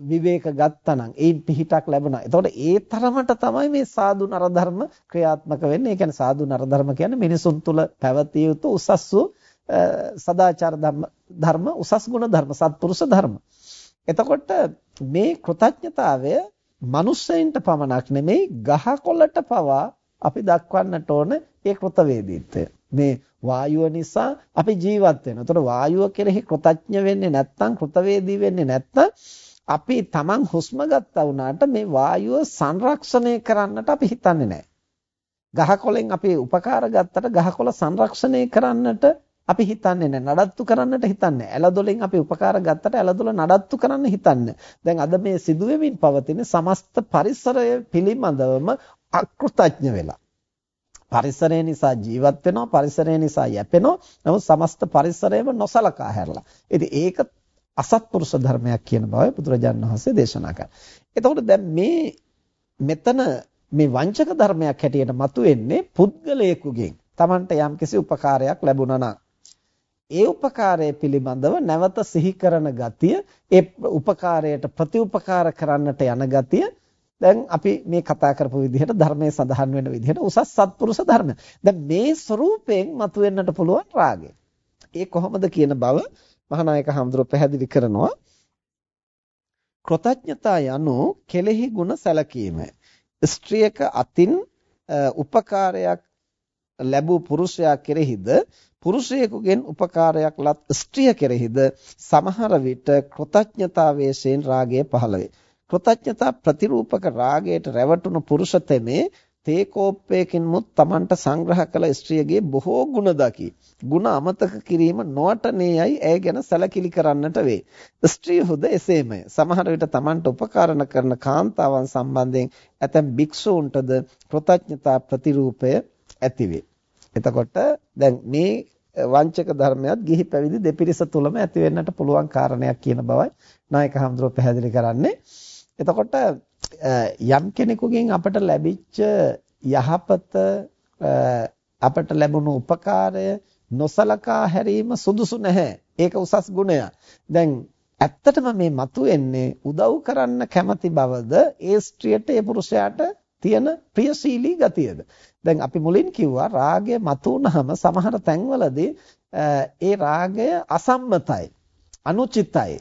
විවේක ගත්තනම් ඒ පිහිටක් ලැබුණා. එතකොට ඒ තරමට තමයි මේ සාදු නරධර්ම ක්‍රියාත්මක වෙන්නේ. ඒ කියන්නේ සාදු නරධර්ම කියන්නේ මිනිසුන් තුල පැවතිය යුතු උසස් වූ සදාචාර ධර්ම උසස් ගුණ ධර්ම සත්පුරුෂ ධර්ම. එතකොට මේ කෘතඥතාවය මනුස්සයින්ට පමණක් නෙමෙයි ගහකොළට පවා අපි දක්වන්නට ඕන ඒ කෘතවේදීත්වය. මේ වායුව නිසා අපි ජීවත් වෙනවා. ඒතකොට වායුව කෙරෙහි කෘතඥ වෙන්නේ නැත්නම් කෘතවේදී වෙන්නේ නැත්නම් අපි Taman හුස්ම ගත්තා වුණාට මේ වායුව සංරක්ෂණය කරන්නට අපි හිතන්නේ නැහැ. ගහකොළෙන් අපි උපකාර ගත්තට ගහකොළ සංරක්ෂණය කරන්නට අපි හිතන්නේ නැහැ. නඩත්තු කරන්නට හිතන්නේ නැහැ. ඇලදොලෙන් අපි උපකාර ගත්තට ඇලදොල නඩත්තු කරන්න හිතන්නේ. දැන් අද මේ සිදුවෙමින් පවතින සමස්ත පරිසරය පිළිබඳවම අකෘතඥ වෙලා පරිසරය නිසා ජීවත් වෙනවා පරිසරය නිසා යැපෙනවා. නමුත් සමස්ත පරිසරයම නොසලකා හැරලා. ඉතින් ඒක අසත්පුරුෂ ධර්මයක් කියන බවයි බුදුරජාණන් වහන්සේ දේශනා කරන්නේ. එතකොට දැන් මේ මෙතන මේ වංචක ධර්මයක් හැටියට මතුවෙන්නේ පුද්ගලයෙකුගෙන්. Tamanට යම්කිසි උපකාරයක් ලැබුණා නම්. ඒ උපකාරය පිළිබඳව නැවත සිහි කරන ගතිය ඒ උපකාරයට ප්‍රතිඋපකාර කරන්නට යන ගතිය දැන් අපි මේ කතා කරපු විදිහට ධර්මයේ සඳහන් වෙන විදිහට උසස් සත්පුරුෂ ධර්ම. දැන් මේ ස්වરૂපයෙන් මතුවෙන්නට පුළුවන් රාගය. ඒ කොහොමද කියන බව මහානායක හඳුර පැහැදිලි කරනවා. කෘතඥතා යනු කෙලෙහි ගුණ සැලකීම. ස්ත්‍රියක අතින් උපකාරයක් ලැබූ පුරුෂයා කෙරෙහිද පුරුෂයෙකුගෙන් උපකාරයක් ලත් ස්ත්‍රිය කෙරෙහිද සමහර විට කෘතඥතාවයෙන් රාගය පහළ වේ. කෘතඥතා ප්‍රතිරූපක රාගයට රැවටුණු පුරුෂ තෙමේ තේ කෝප්පයකින් මුත් Tamanට සංග්‍රහ කළ ස්ත්‍රියගේ බොහෝ ගුණ දකි. ගුණ අමතක කිරීම නොවටනේයයි ඇය ගැන සැලකිලි කරන්නට වේ. ස්ත්‍රියහුද එසේමය. සමහර විට Tamanට උපකාරණ කරන කාන්තාවන් සම්බන්ධයෙන් ඇතැම් භික්ෂූන්ටද කෘතඥතා ප්‍රතිරූපය ඇතිවේ. එතකොට දැන් මේ වංචක ධර්මයක් ගිහි පැවිදි දෙපිරිස තුලම ඇති වෙන්නට පුළුවන් කාරණයක් කියන බවයි නායක හඳුරෝ පැහැදිලි කරන්නේ. එතකොට යම් කෙනෙකුගෙන් අපට ලැබිච්ච යහපත අපට ලැබුණු උපකාරය නොසලකා හැරීම සුදුසු නැහැ. ඒක උසස් ගුණයක්. දැන් ඇත්තටම මේ මතුවෙන්නේ උදව් කරන්න කැමති බවද ඒ ස්ත්‍රියට ඒ පුරුෂයාට තියෙන ප්‍රියශීලී ගතියද. දැන් අපි මුලින් කිව්වා රාගය මතුවනහම සමහර තැන්වලදී ඒ රාගය අසම්මතයි, අනුචිතයි.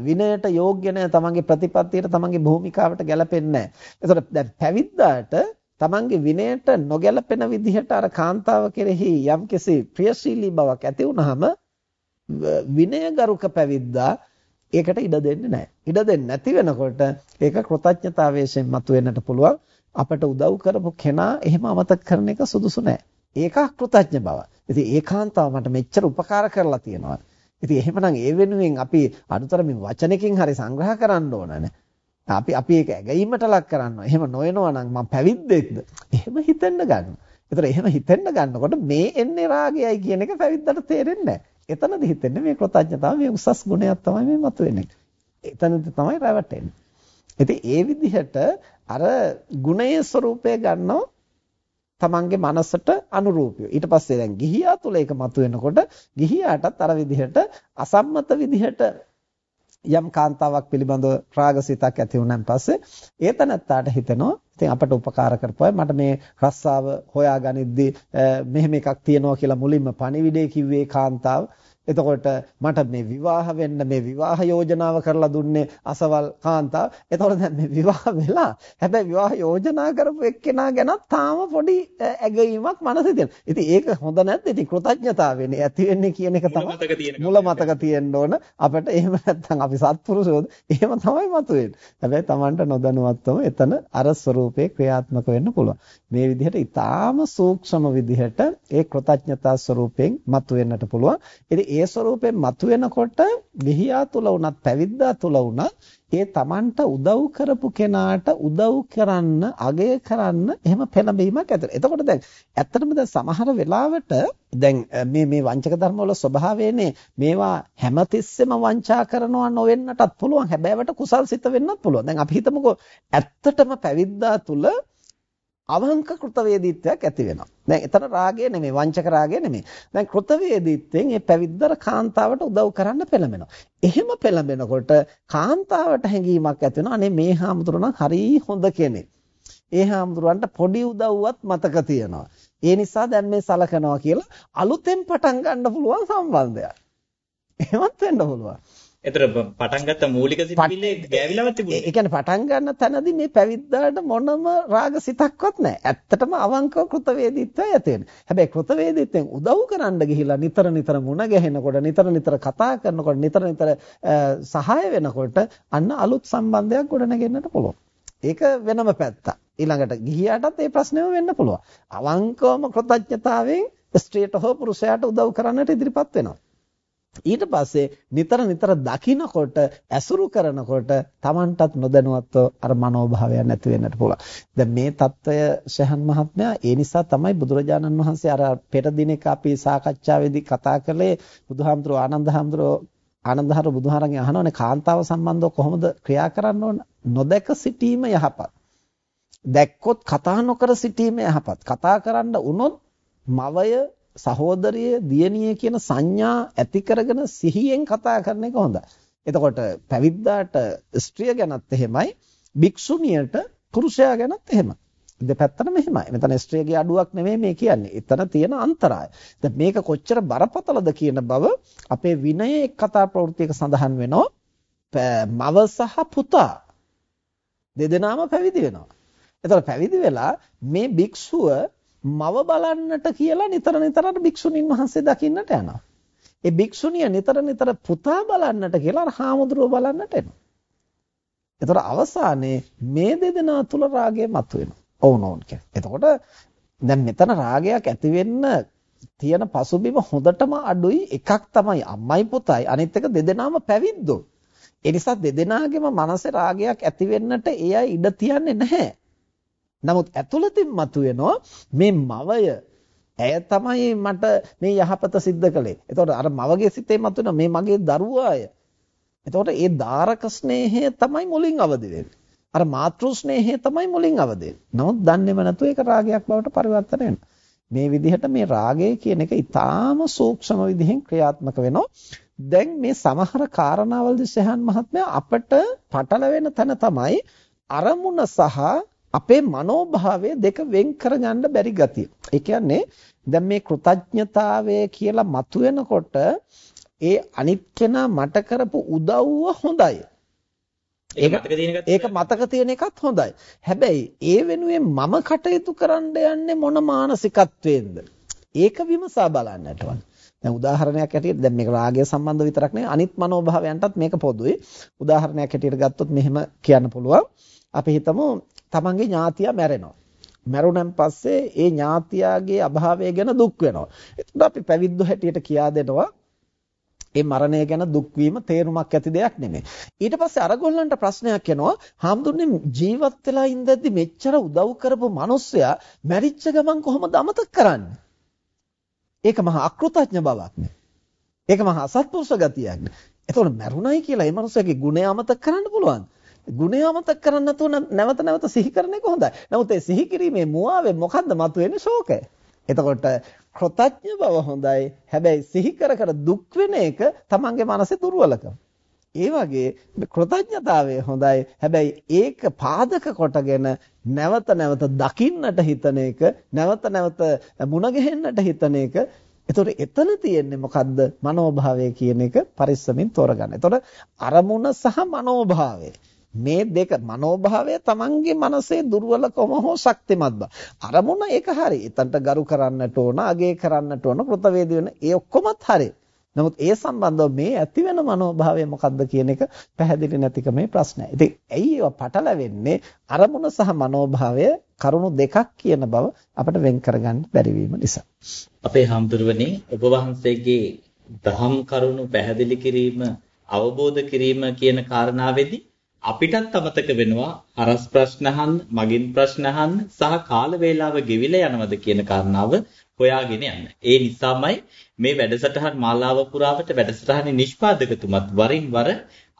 විනයට යෝග්‍ය නැහැ තමන්ගේ ප්‍රතිපත්තියට තමන්ගේ භූමිකාවට ගැලපෙන්නේ නැහැ. ඒතකොට දැන් පැවිද්දාට තමන්ගේ විනයට නොගැලපෙන විදිහට අර කාන්තාව කෙරෙහි යම්කිසි ප්‍රියශීලී බවක් ඇති වුනහම විනයගරුක පැවිද්දා ඒකට ඉඩ දෙන්නේ නැහැ. ඉඩ දෙන්නේ නැති වෙනකොට ඒක කෘතඥතාවයෙන් මතුවෙන්නට පුළුවන්. අපට උදව් කරපු කෙනා එහෙම අමතක කරන එක සුදුසු නැහැ. ඒක කෘතඥ බව. ඉතින් ඒකාන්තව මට මෙච්චර උපකාර කරලා තියෙනවා. ඉතින් එහෙමනම් ඒ වෙනුවෙන් අපි අනුතරමින් වචනකින් හරි සංග්‍රහ කරන්න ඕනනේ. අපි අපි ඒක ඇගීමට ලක් කරනවා. එහෙම නොවනවා නම් මම පැවිද්දෙක්ද? එහෙම හිතෙන්න ගන්න. ඒතර එහෙම හිතෙන්න ගන්නකොට මේ එන්නේ රාගයයි කියන එක පැවිද්දට තේරෙන්නේ නැහැ. එතනදි හිතෙන්නේ මේ කෘතඥතාව මේ උසස් ගුණයක් තමයි මේ මතුවෙන්නේ. එතනදි තමයි රැවටෙන්නේ. ඉතින් ඒ විදිහට අර ගුණයේ ස්වરૂපය ගන්නව තමන්ගේ මනසට අනුරූපීව. ඊට පස්සේ දැන් ගිහියා තුල ඒක මතුවෙනකොට ගිහියාටත් අර විදිහට අසම්මත විදිහට යම් කාන්තාවක් පිළිබඳව රාගසිතක් ඇති වුණාන් පස්සේ ඒ තනත්තාට හිතෙනවා ඉතින් අපට උපකාර කරපුවා මට මේ රස්සාව හොයාගනිද්දී මෙහෙම එකක් තියෙනවා කියලා මුලින්ම පණිවිඩය කිව්වේ කාන්තාව එතකොට මට මේ විවාහ වෙන්න මේ විවාහ යෝජනාව කරලා දුන්නේ අසවල් කාන්තාව. එතකොට දැන් මේ විවාහ වෙලා හැබැයි විවාහ යෝජනා කරපු එක්කෙනා ගැන තාම පොඩි ඇගීමක් මනසේ තියෙනවා. ඉතින් ඒක හොඳ නැද්ද? ඉතින් කෘතඥතාවයනේ ඇති වෙන්නේ කියන එක තමයි මුල මතක තියෙන්න ඕන. අපිට එහෙම නැත්නම් අපි සත්පුරුෂෝද එහෙම තමයි මතුවෙන්නේ. හැබැයි Tamanට නොදැනුවත්වම එතන අර ස්වરૂපේ ක්‍රියාත්මක වෙන්න පුළුවන්. මේ විදිහට ඊටාම සූක්ෂම විදිහට ඒ කෘතඥතා ස්වરૂපයෙන් මතුවෙන්නට පුළුවන්. ඉතින් ඒ ස්වરૂපයෙන් මතුවෙනකොට විහියා තුල උනත් පැවිද්දා තුල උනත් ඒ Tamanට උදව් කරපු කෙනාට උදව් කරන්න, අගය කරන්න එහෙම පෙළඹීමක් ඇති එතකොට දැන් ඇත්තටම දැන් සමහර වෙලාවට දැන් මේ මේ වංචක ධර්ම වල ස්වභාවයනේ මේවා හැමතිස්සෙම වංචා කරනවා නොවෙන්නටත් පුළුවන්. හැබැයිවට කුසල් සිත වෙන්නත් පුළුවන්. දැන් අපි හිතමුකෝ ඇත්තටම පැවිද්දා තුල අවංක කෘතවේදීත්වයක් ඇති වෙනවා. දැන් එතන රාගය නෙමෙයි වංචක රාගය නෙමෙයි. දැන් කෘතවේදීත්වයෙන් මේ පැවිද්දර කාන්තාවට උදව් කරන්න පෙළඹෙනවා. එහෙම පෙළඹෙනකොට කාන්තාවට හැඟීමක් ඇති වෙනවා. අනේ මේ හාමුදුරනම් හරි හොඳ කෙනෙක්. ඒ හාමුදුරන්ට පොඩි උදව්වක් මතක තියෙනවා. ඒ නිසා දැන් මේ සලකනවා කියලා අලුතෙන් පටන් ගන්න පුළුවන් සම්බන්ධයක්. එහෙමත් වෙන්න පුළුවන්. එතර පටන් ගත්ත මූලික සිතිවිල්ලේ ගෑවිලවත් තිබුණේ. ඒ කියන්නේ පටන් ගන්න තැනදී මේ පැවිද්දාට මොනම රාගසිතක්වත් නැහැ. ඇත්තටම අවංකව කෘතවේදීත්වය ඇති වෙනවා. හැබැයි කෘතවේදීත්වයෙන් උදව් කරන්න ගිහිලා නිතර නිතර මුණ ගැහෙනකොට නිතර නිතර කතා කරනකොට නිතර නිතර සහාය වෙනකොට අන්න අලුත් සම්බන්ධයක් ගොඩනගෙන්නට පුළුවන්. ඒක වෙනම පැත්තක්. ඊළඟට ගිහියාටත් ඒ ප්‍රශ්නේම වෙන්න පුළුවන්. අවංකවම කෘතඥතාවයෙන් ස්ත්‍රියට හෝ පුරුෂයාට උදව් කරන්නට ඉදිරිපත් වෙනවා. ඊට පස්සේ නිතර නිතර දකිනකොට ඇසුරු කරනකොට Tamanටත් නොදැනුවත්ව අර මනෝභාවය නැති වෙන්නට පුළුවන්. දැන් මේ తত্ত্বය ශහන් මහත්මයා ඒ නිසා තමයි බුදුරජාණන් වහන්සේ අර පෙර දිනක අපි සාකච්ඡාවේදී කතා කළේ බුදුහාමුදුරුව ආනන්ද හාමුදුරුව ආනන්දහර බුදුහාරන්ගෙන් අහනෝනේ කාන්තාව සම්බන්ධව කොහොමද ක්‍රියා කරන්න ඕන? නොදැක සිටීම යහපත්. දැක්කොත් කතා නොකර සිටීම යහපත්. කතා කරන්න උනොත් මවය සහෝදරිය දියණිය කියන සංඥා ඇති කරගෙන සිහියෙන් කතා කරන එක හොඳයි. එතකොට පැවිද්දාට ස්ත්‍රිය ගැනත් එහෙමයි, භික්ෂුණියට පුරුෂයා ගැනත් එහෙමයි. දෙපැත්තටම එහෙමයි. මෙතන ස්ත්‍රියගේ අඩුවක් නෙමෙයි මේ කියන්නේ. එතන තියෙන අන්තරාය. දැන් මේක කොච්චර බරපතලද කියන බව අපේ විනයේ එක් කතා ප්‍රවෘත්තියක සඳහන් වෙනවා. මව සහ පුතා දෙදෙනාම පැවිදි වෙනවා. එතකොට පැවිදි වෙලා මේ භික්ෂුව මව බලන්නට කියලා නිතර නිතර භික්ෂුණීන් වහන්සේ දකින්නට යනවා. ඒ භික්ෂුණිය නිතර නිතර පුතා බලන්නට කියලා අර හාමුදුරුව බලන්නට එනවා. එතකොට අවසානයේ මේ දෙදෙනා තුල රාගය මතුවෙනවා. ඔවුන් ඔවුන් කියන්නේ. එතකොට දැන් මෙතන රාගයක් ඇති වෙන්න තියෙන පසුබිම හොඳටම අඩුයි එකක් තමයි අම්මයි පුතයි අනිත් එක දෙදෙනාම පැවිද්දෝ. ඒ නිසා දෙදෙනාගේම මනසේ රාගයක් ඇති වෙන්නට ඒ අය ඉඩ තියන්නේ නැහැ. නමුත් ඇතුළතින් මතුවෙනවා මේ මවය ඇය තමයි මට මේ යහපත සිද්ධ කළේ. එතකොට අර මවගේ සිතේ මතුවෙන මේ මගේ දරුවාය. එතකොට ඒ දාරක ස්නේහය තමයි මුලින් අවදි වෙන්නේ. අර මාතෘ ස්නේහය තමයි මුලින් අවදි වෙන්නේ. නමුත් දන්නේම නැතුව ඒක රාගයක් බවට පරිවර්තන වෙනවා. මේ විදිහට මේ රාගය කියන එක ඊටාම සූක්ෂම විදිහෙන් ක්‍රියාත්මක වෙනවා. දැන් මේ සමහර කාරණාවලදී සහන් මහත්මයා අපට පටලවෙන තැන තමයි අරමුණ සහ අපේ මනෝභාවය දෙක වෙන් කරගන්න බැරි ගතිය. ඒ කියන්නේ දැන් මේ කෘතඥතාවය කියලා මතුවෙනකොට ඒ අනිත් කෙනා මට කරපු උදව්ව හොඳයි. ඒක මතක තියෙන එකත් හොඳයි. හැබැයි ඒ වෙනුවෙන් මම කටයුතු කරන්න යන්නේ මොන මානසිකත්වයෙන්ද? ඒක විමසා බලන්නට ඕන. දැන් උදාහරණයක් ඇටියට දැන් මේක රාගය සම්බන්ධ විතරක් නෙවෙයි අනිත් මනෝභාවයන්ටත් මේක පොදුයි. උදාහරණයක් ඇටියට ගත්තොත් මෙහෙම කියන්න පුළුවන්. අපි හිතමු තමන්ගේ ඥාතියා මැරෙනවා. මැරුණන් පස්සේ ඒ ඥාතියාගේ අභාවය ගැන දුක් වෙනවා. එතකොට අපි පැවිද්දෝ හැටියට කියා දෙනවා ඒ මරණය ගැන දුක් වීම තේරුමක් ඇති දෙයක් නෙමෙයි. ඊට පස්සේ අරගොල්ලන්ට ප්‍රශ්නයක් එනවා. හාමුදුරනේ ජීවත් වෙලා ඉඳද්දි මෙච්චර උදව් කරපු මිනිස්සයා මැරිච්ච ගමන් කොහොමද අමතක කරන්නේ? ඒක මහා අකෘතඥ බවක් නේ. ඒක මහා අසත්පුරුෂ ගතියක් නේ. එතකොට මැරුණයි කියලා ඒ මිනිස්සගේ ගුණය අමතක කරන්න පුළුවන්ද? ගුණය අමතක කරන්න නැතුව නැවත නැවත සිහි කරන එක හොඳයි. නමුත් ඒ සිහි කිරීමේ මුවාවෙන් මොකද්ද මතුවෙන්නේ ශෝකය. එතකොට කෘතඥ බව හොඳයි. හැබැයි සිහි කර කර දුක් වෙන එක තමන්ගේ මනසේ දුර්වලකම. ඒ වගේ කෘතඥතාවය හොඳයි. හැබැයි ඒක පාදක කොටගෙන නැවත නැවත දකින්නට හිතන එක, නැවත නැවත මුණ ගැහෙන්නට හිතන එක එතකොට එතන තියෙන්නේ මොකද්ද? මනෝභාවය කියන එක පරිස්සමින් තෝරගන්න. එතකොට අරමුණ සහ මනෝභාවය මේ දෙක මනෝභාවය තමන්ගේ මනසේ දුර්වලකම හෝ ශක්තිමත් බව. අරමුණ ඒක හරි. එතනට ගරු කරන්නට ඕන, අගය කරන්නට ඕන, කෘතවේදී වෙන ඒ ඔක්කොමත් හරි. නමුත් ඒ සම්බන්ධව මේ ඇති වෙන මනෝභාවය මොකක්ද කියන එක පැහැදිලි නැතිකමේ ප්‍රශ්නය. ඉතින් ඇයි ඒවා පටලවෙන්නේ? අරමුණ සහ මනෝභාවය කරුණු දෙකක් කියන බව අපිට වෙන් කරගන්න බැරි නිසා. අපේ හාමුදුරුවනේ ඔබ වහන්සේගේ දහම් කරුණු පැහැදිලි කිරීම අවබෝධ කිරීම කියන කාරණාවේදී අපිටත් අමතක වෙනවා අරස් ප්‍රශ්න අහන්න, මගින් ප්‍රශ්න අහන්න සහ කාල වේලාව ගෙවිලා යනවද කියන කාරණාව හොයාගෙන යන්න. ඒ නිසාමයි මේ වැඩසටහන් මාලාව පුරාවට වැඩසටහනේ නිෂ්පාදකතුමත් වරින් වර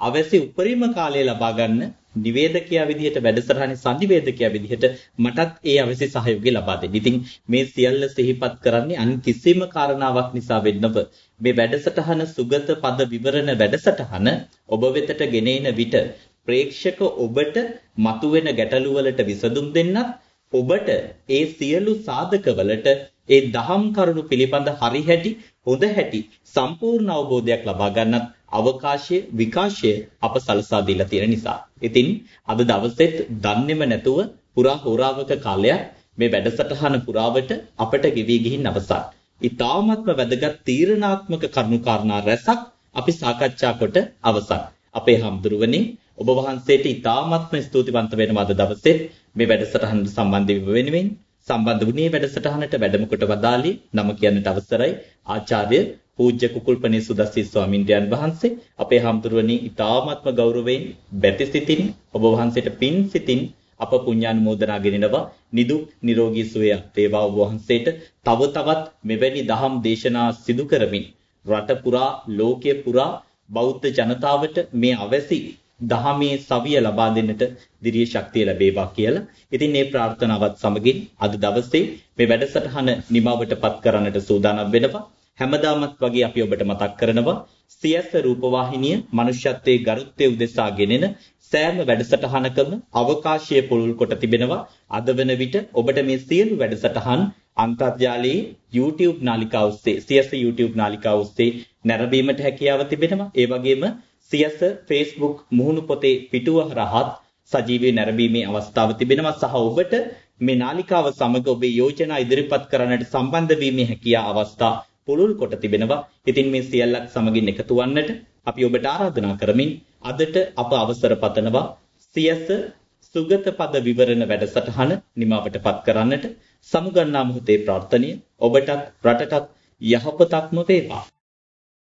අවැසි උපරිම කාලය ලබා ගන්න නිවේදකයා විදිහට වැඩසටහනේ සංනිවේදකයා විදිහට මටත් ඒ අවශ්‍ය සහයෝගය ලබා දෙන්න. ඉතින් මේ සියල්ල සිහිපත් කරන්නේ අන් කිසිම කාරණාවක් නිසා වෙන්නව. මේ වැඩසටහන සුගත පද විවරණ වැඩසටහන ඔබ වෙතට ගෙනෙන විට ප්‍රේක්ෂක ඔබට මතුවෙන ගැටලු වලට විසඳුම් දෙන්නත් ඔබට ඒ සියලු සාධකවලට ඒ දහම් කරුණු පිළිබඳ හරි හැටි හොඳ හැටි සම්පූර්ණ අවබෝධයක් ලබා ගන්නත් අවකාශය විකාශය අප සලසා දීලා තියෙන නිසා. ඉතින් අද දවසෙත් දන්නේම නැතුව පුරා හෝරාවක කාලයක් මේ වැඩසටහන පුරාවට අපට ගෙවි ගිහින් අවසන්. ඊ타ත්ම වැදගත් තීරණාත්මක කරුණු කාරණා රැසක් අපි සාකච්ඡා කොට අවසන්. අපේ හම්දුරුවනේ ඔබ වහන්සේට ඊ타ත්ම ස්තුතිවන්ත වෙනවා අද දවසේ මේ වැඩසටහනට සම්බන්ධ වීම වෙනුවෙන් සම්බන්ධ වුණේ වැඩසටහනට වැඩම කොට වදාළේ. නම කියන්නට අවසරයි. ආචාර්ය පූජ්‍ය කුකුල්පනේ සුදස්සී ස්වාමින්ද්‍රයන් වහන්සේ. අපේ හම්තුරුවනි ඊ타ත්ම ගෞරවයෙන් බැති සිතින් ඔබ වහන්සේට පින් සිතින් අප පුණ්‍යානුමෝදනා ගෙනෙනවා. නිදුක් නිරෝගී සුවය වේවා ඔබ වහන්සේට. තව තවත් මෙවැනි දහම් දේශනා සිදු කරමින් රට පුරා ලෝකයේ පුරා බෞද්ධ ජනතාවට මේ අවැසි දහමේ සවිය ලබා දෙන්නට දිරිය ශක්තිය ලැබේවා කියලා. ඉතින් මේ ප්‍රාර්ථනාවත් සමගින් අද දවසේ මේ වැඩසටහන නිමවටපත් කරන්නට සූදානම් වෙනවා. හැමදාමත් වගේ අපි ඔබට මතක් කරනවා සියස රූපවාහිනිය මනුෂ්‍යත්වයේ ගරුත්වය උදෙසා ගෙනෙන සෑම වැඩසටහනකම අවකාශය පුළුල් කොට තිබෙනවා. අද වන විට ඔබට මේ සියලු වැඩසටහන් අන්තර්ජාලයේ YouTube නාලිකාව ඔස්සේ සියස YouTube නාලිකාව ඔස්සේ නැරඹීමට හැකියාව තිබෙනවා. ඒ වගේම සියස Facebook මුහුණු පොතේ පිටුව රහත් සජීවී නැරඹීමේ අවස්ථාව තිබෙනවා. සහ ඔබට මේ නාලිකාව සමග ඔබේ යෝජනා ඉදිරිපත් කරන්නට සම්බන්ධ වීමේ හැකියා අවස්ථා පුළුල් කොට තිබෙනවා. ඉතින් මේ සියල්ලක් සමගින් එකතු වන්නට අපි ඔබට ආරාධනා කරමින් අදට අප අවසර පතනවා. සියස සුගත පද විවරණ වැඩසටහන නිමවටපත් කරන්නට සමුගන්නා මොහොතේ ප්‍රාර්ථනීය. ඔබටත් රටටත් යහපතක්ම වේවා.